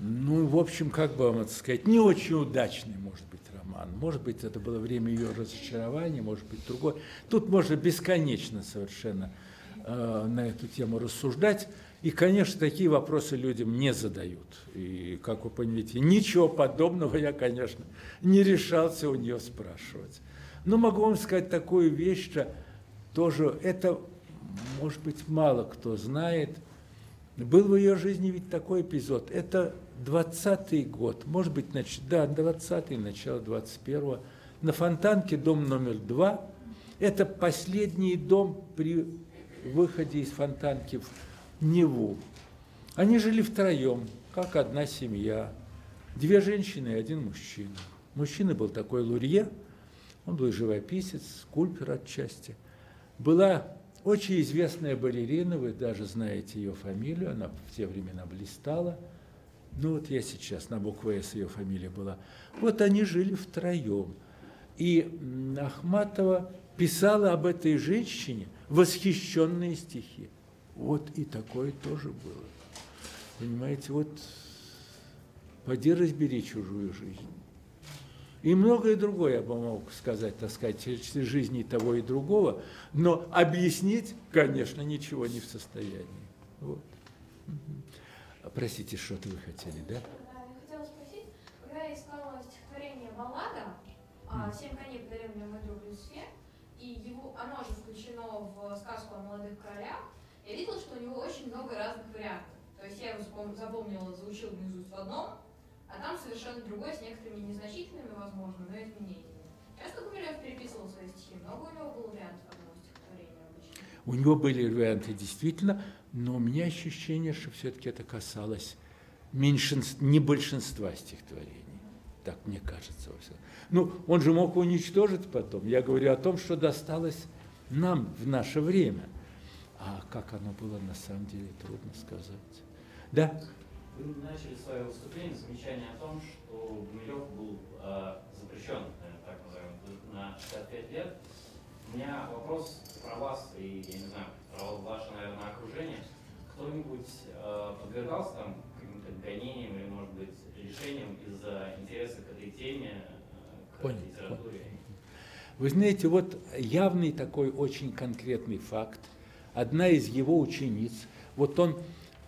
[SPEAKER 1] ну, в общем, как бы вам это сказать, не очень удачный, может быть, роман. Может быть, это было время ее разочарования, может быть, другое. Тут можно бесконечно совершенно э, на эту тему рассуждать. И, конечно, такие вопросы людям не задают. И, как вы понимаете, ничего подобного я, конечно, не решался у нее спрашивать. Но могу вам сказать такую вещь, что тоже это, может быть, мало кто знает. Был в ее жизни ведь такой эпизод. Это 20-й год, может быть, нач... да, 20-й, начало 21-го. На Фонтанке дом номер два. Это последний дом при выходе из Фонтанки в Неву. Они жили втроем, как одна семья. Две женщины и один мужчина. Мужчина был такой Лурье, он был живописец, скульптор отчасти. Была очень известная балерина, вы даже знаете ее фамилию, она в те времена блистала. Ну вот я сейчас, на букву «С» ее фамилия была. Вот они жили втроем. И Ахматова писала об этой женщине восхищенные стихи. Вот и такое тоже было. Понимаете, вот поди разбери чужую жизнь. И многое другое я бы мог сказать, так сказать, жизни того и другого, но объяснить, конечно, ничего не в состоянии. Вот. Простите, что-то вы хотели, да?
[SPEAKER 2] Я хотела спросить, когда я искала стихотворение Баллада, а, «Семь коней подарил мне мой друг Люсфе», и его, оно же включено в сказку о молодых королях, я видела, что у него очень много разных вариантов. То есть я его запомнила, заучила наизусть в одном, а там совершенно другой, с некоторыми незначительными, возможно, но изменениями. Часто Гумилев переписывал свои стихи, много у него было вариантов одного стихотворения обычно.
[SPEAKER 1] У него были варианты действительно, но у меня ощущение, что все-таки это касалось меньшинств, не большинства стихотворений. Так мне кажется. Ну, он же мог уничтожить потом. Я говорю о том, что досталось нам в наше время – а как оно было на самом деле, трудно сказать. Да?
[SPEAKER 5] Вы начали свое выступление замечание о том, что Гумилев был э, запрещен, наверное, так назовем, на 65 лет. У меня вопрос про вас и, я не знаю, про ваше, наверное, окружение. Кто-нибудь э, подвергался там каким-то гонениям или, может быть, решениям из-за интереса к этой теме, э, к понял, литературе?
[SPEAKER 1] Вы знаете, вот явный такой очень конкретный факт – одна из его учениц, вот он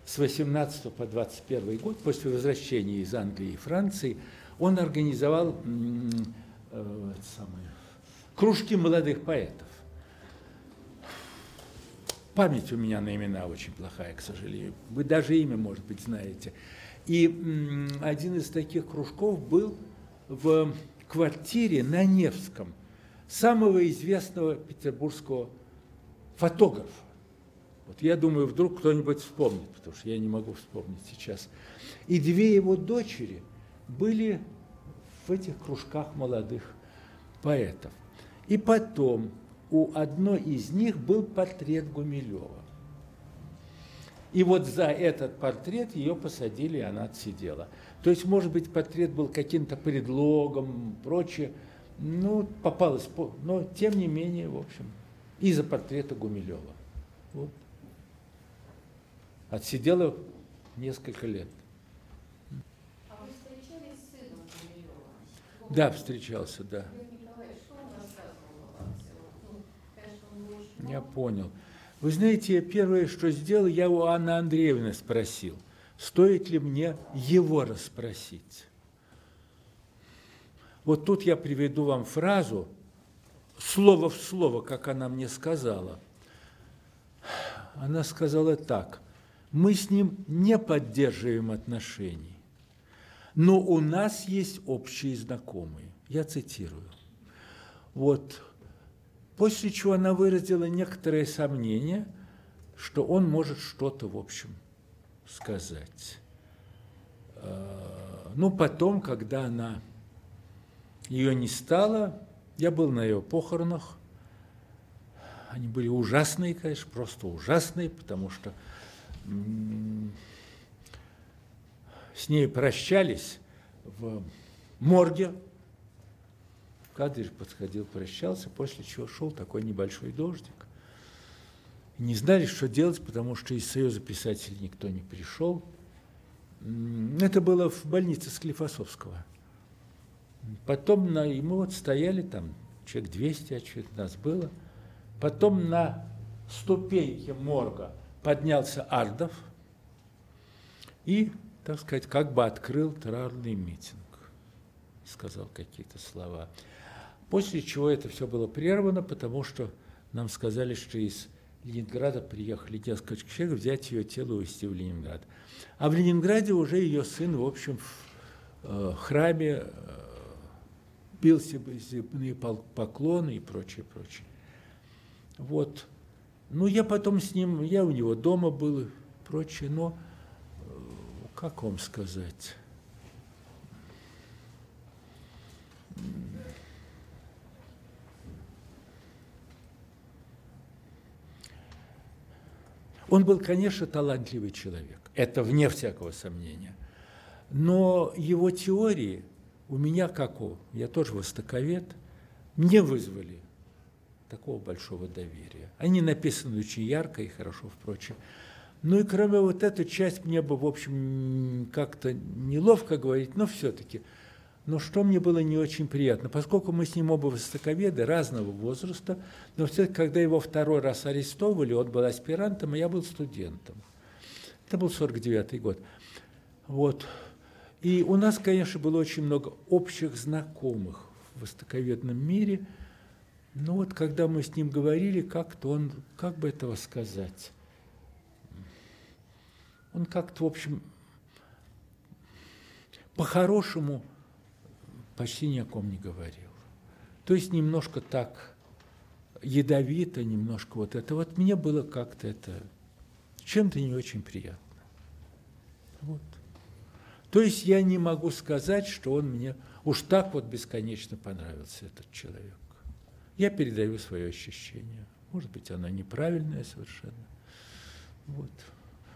[SPEAKER 1] с 18 по 21 год, после возвращения из Англии и Франции, он организовал э, самое, кружки молодых поэтов. Память у меня на имена очень плохая, к сожалению. Вы даже имя, может быть, знаете. И один из таких кружков был в квартире на Невском самого известного петербургского фотографа. Вот я думаю, вдруг кто-нибудь вспомнит, потому что я не могу вспомнить сейчас. И две его дочери были в этих кружках молодых поэтов. И потом у одной из них был портрет Гумилева. И вот за этот портрет ее посадили, и она отсидела. То есть, может быть, портрет был каким-то предлогом, прочее. Ну, попалось, но тем не менее, в общем, из-за портрета Гумилева. Вот отсидела несколько лет.
[SPEAKER 2] А вы встречались с сыном
[SPEAKER 1] Да, встречался, да.
[SPEAKER 2] Ну,
[SPEAKER 1] я понял. Вы знаете, первое, что сделал, я у Анны Андреевны спросил, стоит ли мне его расспросить. Вот тут я приведу вам фразу, слово в слово, как она мне сказала. Она сказала так – мы с ним не поддерживаем отношений, но у нас есть общие знакомые. Я цитирую. Вот. После чего она выразила некоторые сомнения, что он может что-то, в общем, сказать. А, ну, потом, когда она ее не стало, я был на ее похоронах. Они были ужасные, конечно, просто ужасные, потому что с ней прощались в морге. Кадырь подходил, прощался, после чего шел такой небольшой дождик. Не знали, что делать, потому что из Союза писателей никто не пришел. Это было в больнице Склифосовского. Потом на, и мы вот стояли там, человек 200, а человек нас было. Потом на ступеньке морга поднялся Ардов, и, так сказать, как бы открыл траурный митинг, сказал какие-то слова. После чего это все было прервано, потому что нам сказали, что из Ленинграда приехали несколько человек взять ее тело и увезти в Ленинград. А в Ленинграде уже ее сын, в общем, в э, храме э, бил себе земные поклоны и прочее, прочее. Вот. Ну, я потом с ним, я у него дома был и прочее, но, э, как вам сказать, Он был, конечно, талантливый человек, это вне всякого сомнения. Но его теории у меня, как у, я тоже востоковед, не вызвали такого большого доверия. Они написаны очень ярко и хорошо, впрочем. Ну и кроме вот этой часть мне бы, в общем, как-то неловко говорить, но все-таки. Но что мне было не очень приятно, поскольку мы с ним оба востоковеды разного возраста, но все-таки, когда его второй раз арестовывали, он был аспирантом, а я был студентом. Это был 49-й год. Вот. И у нас, конечно, было очень много общих знакомых в востоковедном мире. Но вот когда мы с ним говорили, как-то он, как бы этого сказать, он как-то, в общем, по-хорошему почти ни о ком не говорил. То есть немножко так ядовито, немножко вот это. Вот мне было как-то это чем-то не очень приятно. Вот. То есть я не могу сказать, что он мне уж так вот бесконечно понравился, этот человек. Я передаю свое ощущение. Может быть, оно неправильное совершенно. Вот.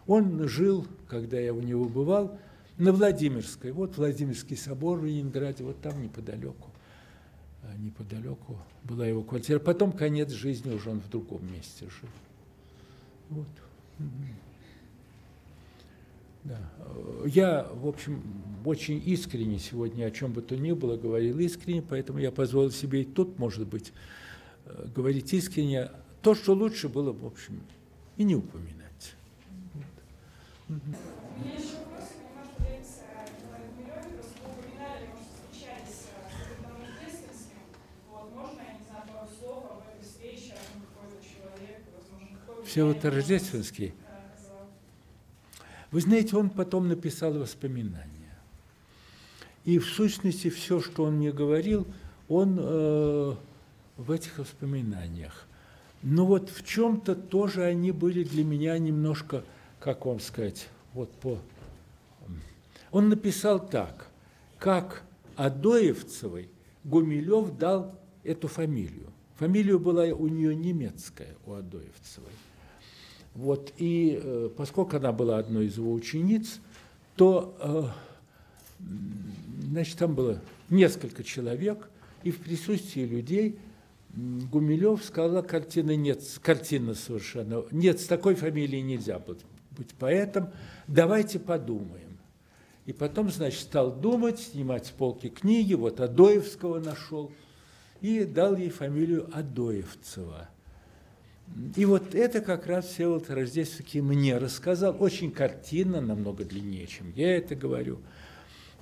[SPEAKER 1] Он жил, когда я у него бывал, на Владимирской. Вот Владимирский собор в Ленинграде, вот там неподалеку. А неподалеку была его квартира. Потом конец жизни уже он в другом месте жил. Вот. Да. Я, в общем, очень искренне сегодня о чем бы то ни было говорил искренне, поэтому я позволил себе и тут, может быть, э, говорить искренне. То, что лучше было, в общем, и не упоминать. Вот. Все вот рождественские. Вы знаете, он потом написал воспоминания. И в сущности все, что он мне говорил, он э, в этих воспоминаниях. Но вот в чем-то тоже они были для меня немножко, как вам сказать, вот по... Он написал так, как Адоевцевой Гумилев дал эту фамилию. Фамилия была у нее немецкая, у Адоевцевой. Вот, и э, поскольку она была одной из его учениц, то э, значит, там было несколько человек, и в присутствии людей Гумилев сказал, картины нет, картина совершенно, нет, с такой фамилией нельзя быть, быть поэтом, давайте подумаем. И потом, значит, стал думать, снимать с полки книги, вот Адоевского нашел, и дал ей фамилию Адоевцева – и вот это как раз Всеволод Рождественский мне рассказал, очень картинно, намного длиннее, чем я это говорю,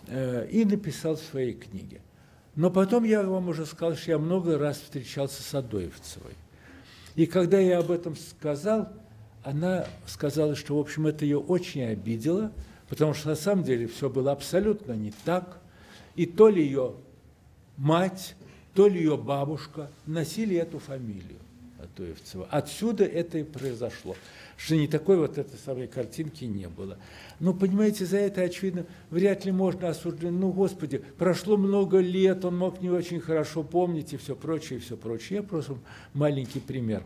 [SPEAKER 1] э, и написал в своей книге. Но потом я вам уже сказал, что я много раз встречался с Адоевцевой. И когда я об этом сказал, она сказала, что, в общем, это ее очень обидело, потому что на самом деле все было абсолютно не так. И то ли ее мать, то ли ее бабушка носили эту фамилию. Атуевцева. Отсюда это и произошло, что не такой вот этой самой картинки не было. Но, понимаете, за это, очевидно, вряд ли можно осуждать. Ну, Господи, прошло много лет, он мог не очень хорошо помнить и все прочее, и все прочее. Я просто маленький пример,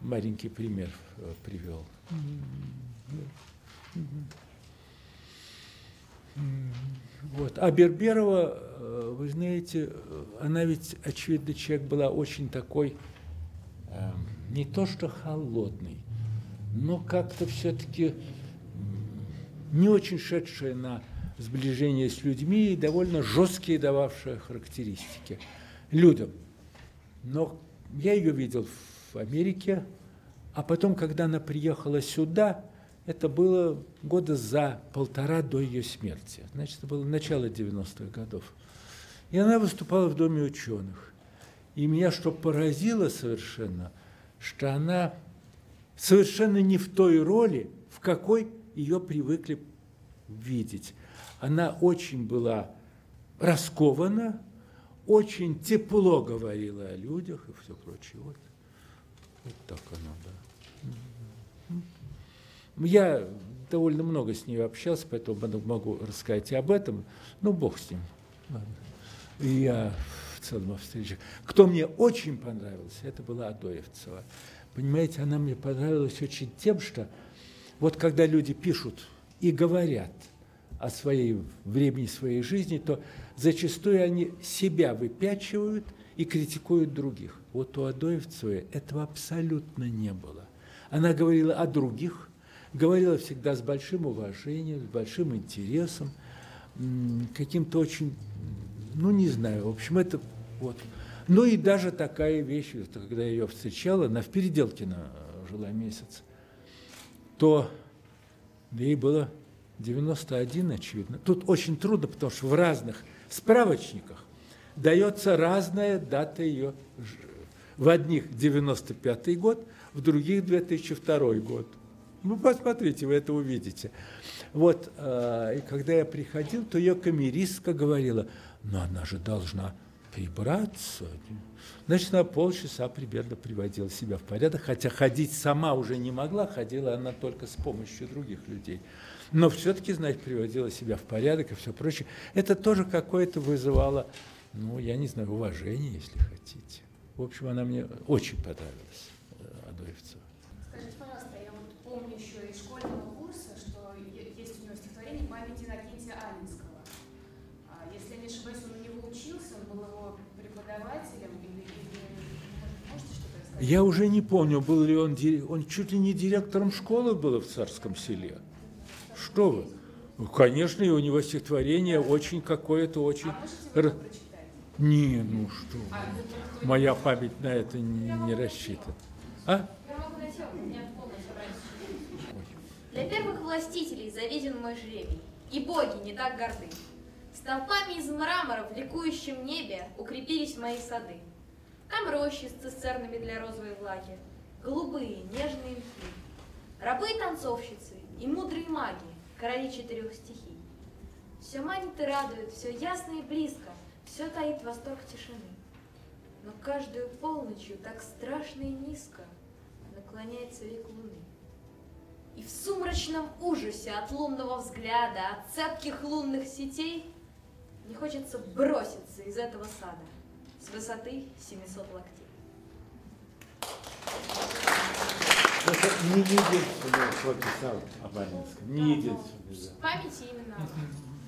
[SPEAKER 1] маленький пример э, привел. Вот. А Берберова, э, вы знаете, э, она ведь, очевидно, человек была очень такой не то что холодный, но как-то все-таки не очень шедшая на сближение с людьми и довольно жесткие дававшие характеристики людям. Но я ее видел в Америке, а потом, когда она приехала сюда, Это было года за полтора до ее смерти. Значит, это было начало 90-х годов. И она выступала в Доме ученых. И меня что поразило совершенно, что она совершенно не в той роли, в какой ее привыкли видеть. Она очень была раскована, очень тепло говорила о людях и все прочее. Вот, вот так она, да. Я довольно много с ней общался, поэтому могу рассказать и об этом. Ну, бог с ним. Ладно. И я о встречах. Кто мне очень понравился, это была Адоевцева. Понимаете, она мне понравилась очень тем, что вот когда люди пишут и говорят о своей времени своей жизни, то зачастую они себя выпячивают и критикуют других. Вот у Адоевцевой этого абсолютно не было. Она говорила о других, говорила всегда с большим уважением, с большим интересом, каким-то очень, ну не знаю, в общем, это вот. Ну и даже такая вещь, когда я ее встречала, она в Переделкино жила месяц, то ей было 91, очевидно. Тут очень трудно, потому что в разных справочниках дается разная дата ее. В одних 95 год, в других 2002 год. Ну, посмотрите, вы это увидите. Вот, э, и когда я приходил, то ее камеристка говорила, но она же должна прибраться. Значит, на полчаса примерно приводила себя в порядок, хотя ходить сама уже не могла, ходила она только с помощью других людей. Но все-таки, значит, приводила себя в порядок и все прочее. Это тоже какое-то вызывало, ну, я не знаю, уважение, если хотите. В общем, она мне очень понравилась, э, Адоевцева.
[SPEAKER 2] Скажите, пожалуйста, я вот помню еще из школьного курса, что есть у него стихотворение памяти Иннокентия Алинского. А, если я не ошибаюсь, он у него учился, он был его преподавателем, или, или можете что-то рассказать?
[SPEAKER 1] Я уже не помню, был ли он, он чуть ли не директором школы был в Царском селе. Что вы? Ну, конечно, и у него стихотворение очень какое-то очень...
[SPEAKER 2] А вы?
[SPEAKER 1] Не, ну что вы.
[SPEAKER 2] А, ну,
[SPEAKER 1] Моя память на это не, не рассчитана. А?
[SPEAKER 2] Для первых властителей заведен мой жребий, и боги не так горды. Столпами из мрамора в ликующем небе укрепились мои сады. Там рощи с цистернами для розовой влаги, голубые, нежные мхи. Рабы и танцовщицы, и мудрые маги, короли четырех стихий. Все манит и радует, все ясно и близко, все таит восторг тишины. Но каждую полночью так страшно и низко наклоняется век луны. И в сумрачном ужасе от лунного взгляда, от цепких лунных сетей не хочется броситься из этого сада с высоты 700 локтей.
[SPEAKER 1] Это не единственное, что писал об Анинском. Не единственное.
[SPEAKER 2] В
[SPEAKER 1] Да.
[SPEAKER 2] памяти именно.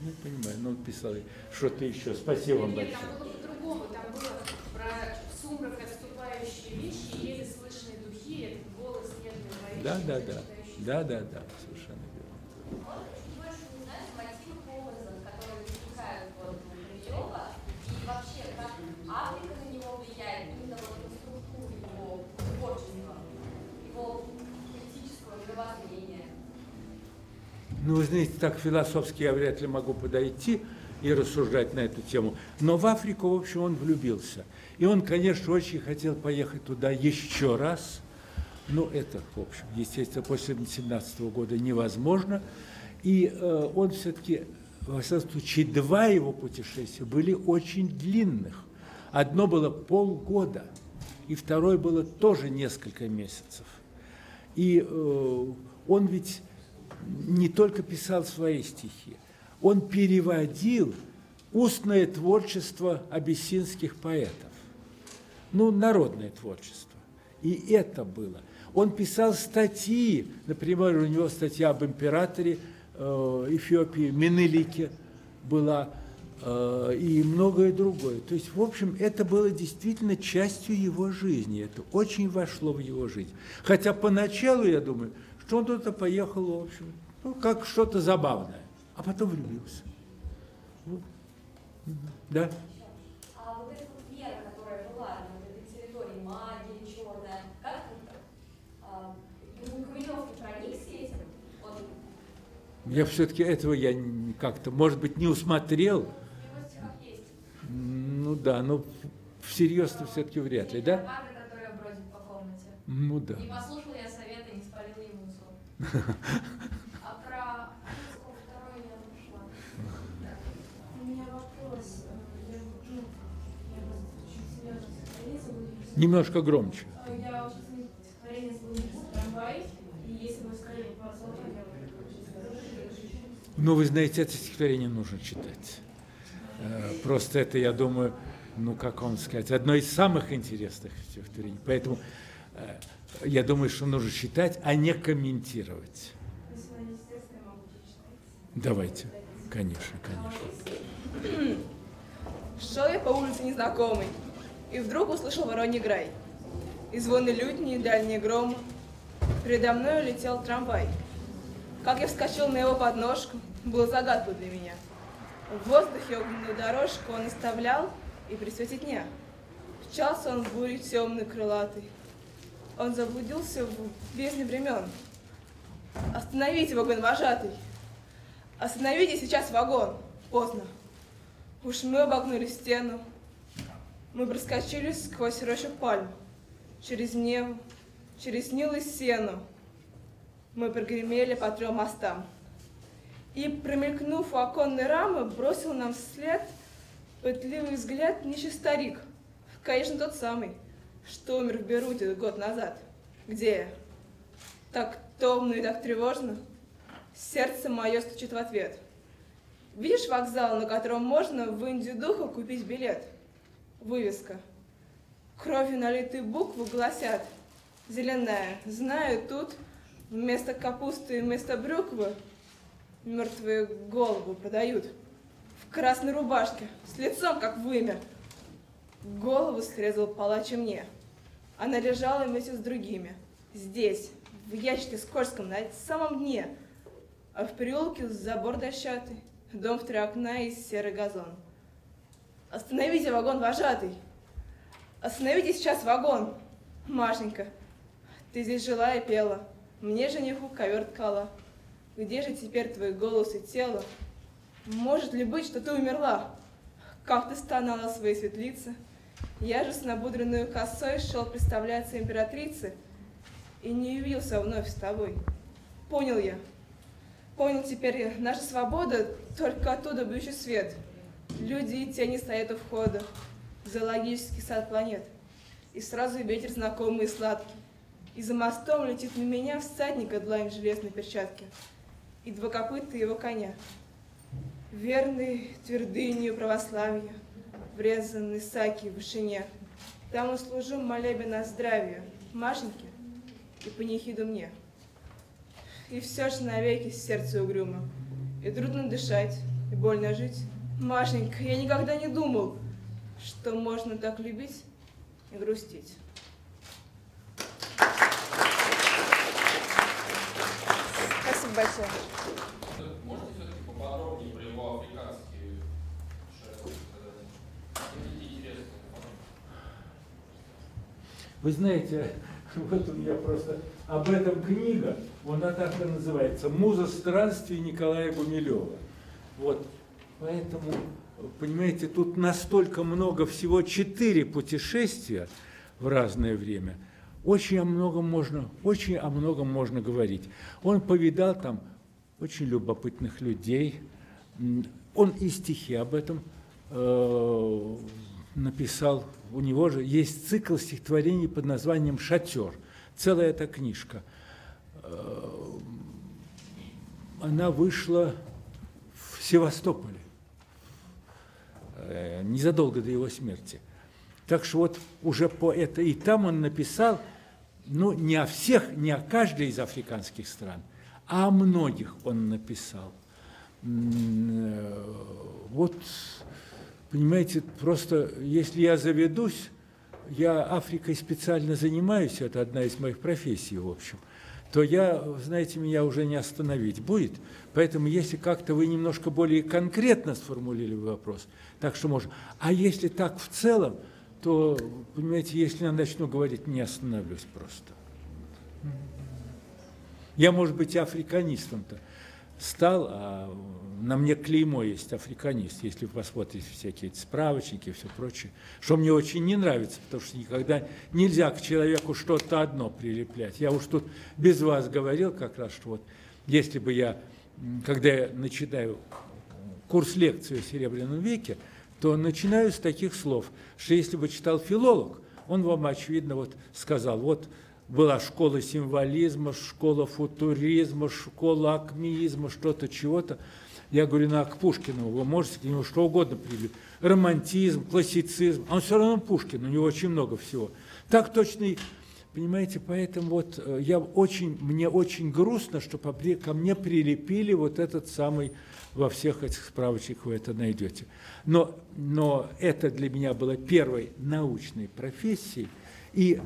[SPEAKER 1] Не понимаю, ну писал что-то еще. Спасибо вам
[SPEAKER 3] Нет,
[SPEAKER 1] большое.
[SPEAKER 3] там было по-другому, там было про сумрак отступающие вещи, еле слышные духи, этот голос нежный зловещий,
[SPEAKER 1] Да, да, да. Да, да, да, совершенно верно.
[SPEAKER 2] Он чуть больше не знает мотивов образов, которые возникают вот у Крылева, и вообще, как Африка на него влияет, именно вот на структуру его творчества, его политического мировоззрения.
[SPEAKER 1] Ну, вы знаете, так философски я вряд ли могу подойти и рассуждать на эту тему. Но в Африку, в общем, он влюбился. И он, конечно, очень хотел поехать туда еще раз. Но это, в общем, естественно, после 17 года невозможно. И э, он все-таки, во всяком случае, два его путешествия были очень длинных. Одно было полгода, и второе было тоже несколько месяцев. И э, он ведь не только писал свои стихи, он переводил устное творчество абиссинских поэтов, ну, народное творчество. И это было. Он писал статьи, например, у него статья об императоре э, Эфиопии Менелике была, э, и многое другое. То есть, в общем, это было действительно частью его жизни, это очень вошло в его жизнь. Хотя поначалу, я думаю, что он туда поехал, в общем, ну, как что-то забавное, а потом влюбился. Вот. Мгм. Да?
[SPEAKER 2] А вот эта вот вера, которая была на этой территории, магия черная, как это? А, Гумилев не проникся этим? Вот
[SPEAKER 1] Я все-таки этого я как-то, может быть, не усмотрел. Ну да, но всерьез-то все-таки вряд ли, да? Ну да.
[SPEAKER 2] Не послушал я совета, не спалил ему сон. А про Анинского второй я нашла.
[SPEAKER 6] У меня вопрос. э, Я, ну, я просто очень серьезно стихотворение Луис.
[SPEAKER 1] Немножко громче.
[SPEAKER 6] Э, Я очень стихотворение Луис трамвай, и если вы сказали пару слов, я.
[SPEAKER 1] Ну, вы знаете, это стихотворение нужно читать. Э, Просто это, я думаю, ну, как вам сказать, одно из самых интересных стихотворений. Поэтому э, я думаю, что нужно читать, а не комментировать. Давайте. Конечно, конечно.
[SPEAKER 7] Шел я по улице незнакомый, и вдруг услышал вороньий грай. И звоны лютни, и дальние громы. Передо мной летел трамвай. Как я вскочил на его подножку, было загадкой для меня. В воздухе огненную дорожку он оставлял и при свете дня. Вчался он в буре темный крылатый. Он заблудился в бездне времен. Остановите, вагон вожатый. Остановите сейчас вагон. Поздно. Уж мы обогнули стену. Мы проскочили сквозь рощу пальм, через Неву, через Нил и Сену. Мы прогремели по трем мостам. И, промелькнув у оконной рамы, бросил нам вслед пытливый взгляд нищий старик. Конечно, тот самый, что умер в Беруте год назад. Где? Так томно и так тревожно. Сердце мое стучит в ответ. Видишь вокзал, на котором можно в Индию духа купить билет? Вывеска. Кровью налитые буквы гласят. Зеленая. Знаю, тут вместо капусты и вместо брюквы мертвые голову продают. В красной рубашке, с лицом как вымя. Голову срезал палач мне. Она лежала вместе с другими. Здесь, в ящике скользком, на самом дне. А в переулке забор дощатый, дом в три окна и серый газон. Остановите вагон, вожатый! Остановите сейчас вагон! Машенька, ты здесь жила и пела, мне жениху ковер ткала. Где же теперь твой голос и тело? Может ли быть, что ты умерла? Как ты стонала своей светлице? Я же с набудренной косой шел представляться императрице и не явился вновь с тобой. Понял я. Понял теперь. Наша свобода только оттуда бьющий свет. Люди и тени стоят у входа. Зоологический сад планет. И сразу ветер знакомый и сладкий. И за мостом летит на меня всадник длань в железной перчатке. И два копыта его коня. Верный твердынью православия, врезанный саки в вышине. Там услужу молебен на здравие, Машеньке и панихиду мне. И все же навеки сердце угрюмо, и трудно дышать, и больно жить. Машенька, я никогда не думал, что можно так любить и грустить. Спасибо большое.
[SPEAKER 8] Можете все-таки поподробнее про его африканские шефы сказать? Какие интересные
[SPEAKER 1] Вы знаете, вот у меня просто об этом книга, она так и называется «Муза странствий Николая Гумилева». Вот, поэтому, понимаете, тут настолько много всего, четыре путешествия в разное время. Очень о многом можно, очень о многом можно говорить. Он повидал там очень любопытных людей. Он и стихи об этом э, написал. У него же есть цикл стихотворений под названием «Шатер». Целая эта книжка. Э, Она вышла в Севастополе э, незадолго до его смерти. Так что вот уже по это и там он написал, ну не о всех, не о каждой из африканских стран, а о многих он написал. Э, Вот, понимаете, просто если я заведусь, я Африкой специально занимаюсь, это одна из моих профессий, в общем, то я, знаете, меня уже не остановить будет. Поэтому если как-то вы немножко более конкретно сформулировали вопрос, так что можно. А если так в целом, то, понимаете, если я начну говорить, не остановлюсь просто. Я, может быть, африканистом-то стал, а на мне клеймо есть африканист, если вы посмотрите всякие эти справочники и все прочее, что мне очень не нравится, потому что никогда нельзя к человеку что-то одно прилеплять. Я уж тут без вас говорил как раз, что вот если бы я, когда я начинаю курс лекции о Серебряном веке, то начинаю с таких слов, что если бы читал филолог, он вам, очевидно, вот сказал, вот была школа символизма, школа футуризма, школа акмеизма, что-то, чего-то. Я говорю, на к Пушкину, вы можете к нему что угодно привлечь. Романтизм, классицизм. Он все равно Пушкин, у него очень много всего. Так точно и Понимаете, поэтому вот э, я очень, мне очень грустно, что ко мне прилепили вот этот самый, во всех этих справочниках вы это найдете. Но, но это для меня было первой научной профессией, и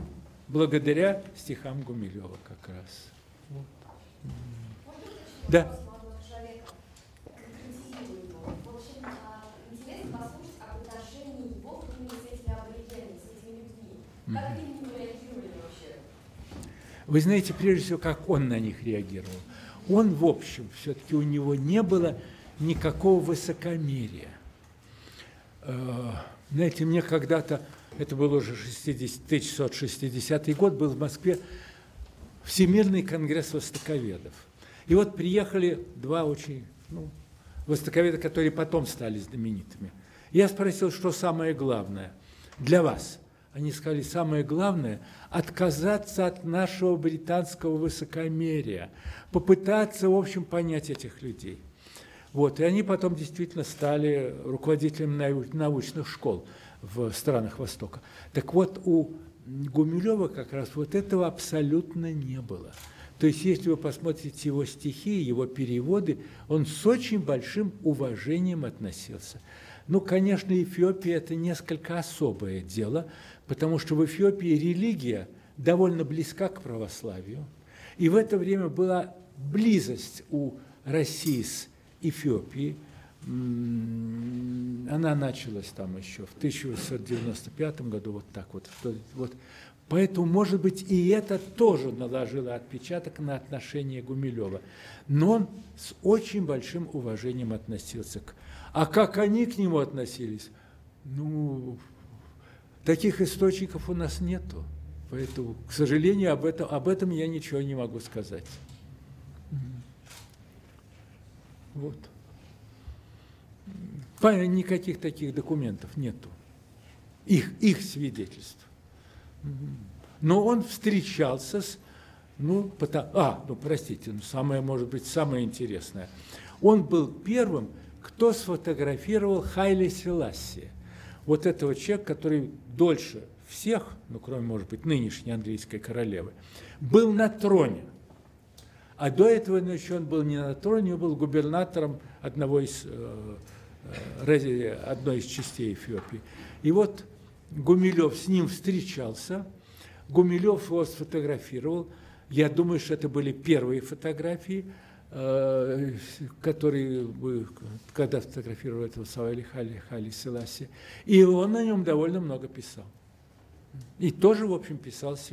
[SPEAKER 1] благодаря стихам Гумилева как раз. Вот. Да. Вы знаете, прежде всего, как он на них реагировал. Он, в общем, все-таки у него не было никакого высокомерия. Э, знаете, мне когда-то это был уже 60, 1960 год, был в Москве Всемирный конгресс востоковедов. И вот приехали два очень ну, востоковеда, которые потом стали знаменитыми. Я спросил, что самое главное для вас. Они сказали, самое главное – отказаться от нашего британского высокомерия, попытаться, в общем, понять этих людей. Вот, и они потом действительно стали руководителями научных школ в странах Востока. Так вот, у Гумилева как раз вот этого абсолютно не было. То есть, если вы посмотрите его стихи, его переводы, он с очень большим уважением относился. Ну, конечно, Эфиопия – это несколько особое дело, потому что в Эфиопии религия довольно близка к православию. И в это время была близость у России с Эфиопией – она началась там еще в 1895 году, вот так вот. вот. Поэтому, может быть, и это тоже наложило отпечаток на отношение Гумилева. Но он с очень большим уважением относился к... А как они к нему относились? Ну, таких источников у нас нету. Поэтому, к сожалению, об этом, об этом я ничего не могу сказать. Вот. Никаких таких документов нету. Их, их свидетельств. Но он встречался с... Ну, потому, а, ну, простите, ну, самое, может быть, самое интересное. Он был первым, кто сфотографировал Хайли Селассия. Вот этого человека, который дольше всех, ну, кроме, может быть, нынешней английской королевы, был на троне. А до этого еще он был не на троне, он был губернатором одного из э, одной из частей Эфиопии. И вот Гумилев с ним встречался, Гумилев его сфотографировал. Я думаю, что это были первые фотографии, э, которые когда фотографировал этого Савали Хали, Хали Селаси. И он на нем довольно много писал. И тоже, в общем, писал с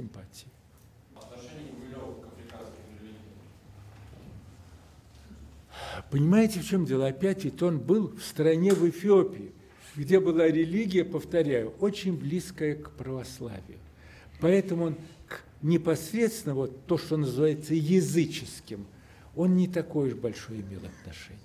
[SPEAKER 1] Понимаете, в чем дело? Опять ведь он был в стране в Эфиопии, где была религия, повторяю, очень близкая к православию. Поэтому он непосредственно вот то, что называется языческим, он не такой уж большой имел отношение.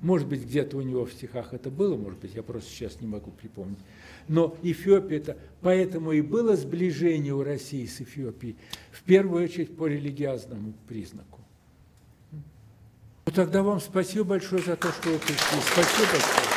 [SPEAKER 1] Может быть, где-то у него в стихах это было, может быть, я просто сейчас не могу припомнить. Но Эфиопия это, поэтому и было сближение у России с Эфиопией, в первую очередь по религиозному признаку. Ну, тогда вам спасибо большое за то, что вы пришли. Спасибо.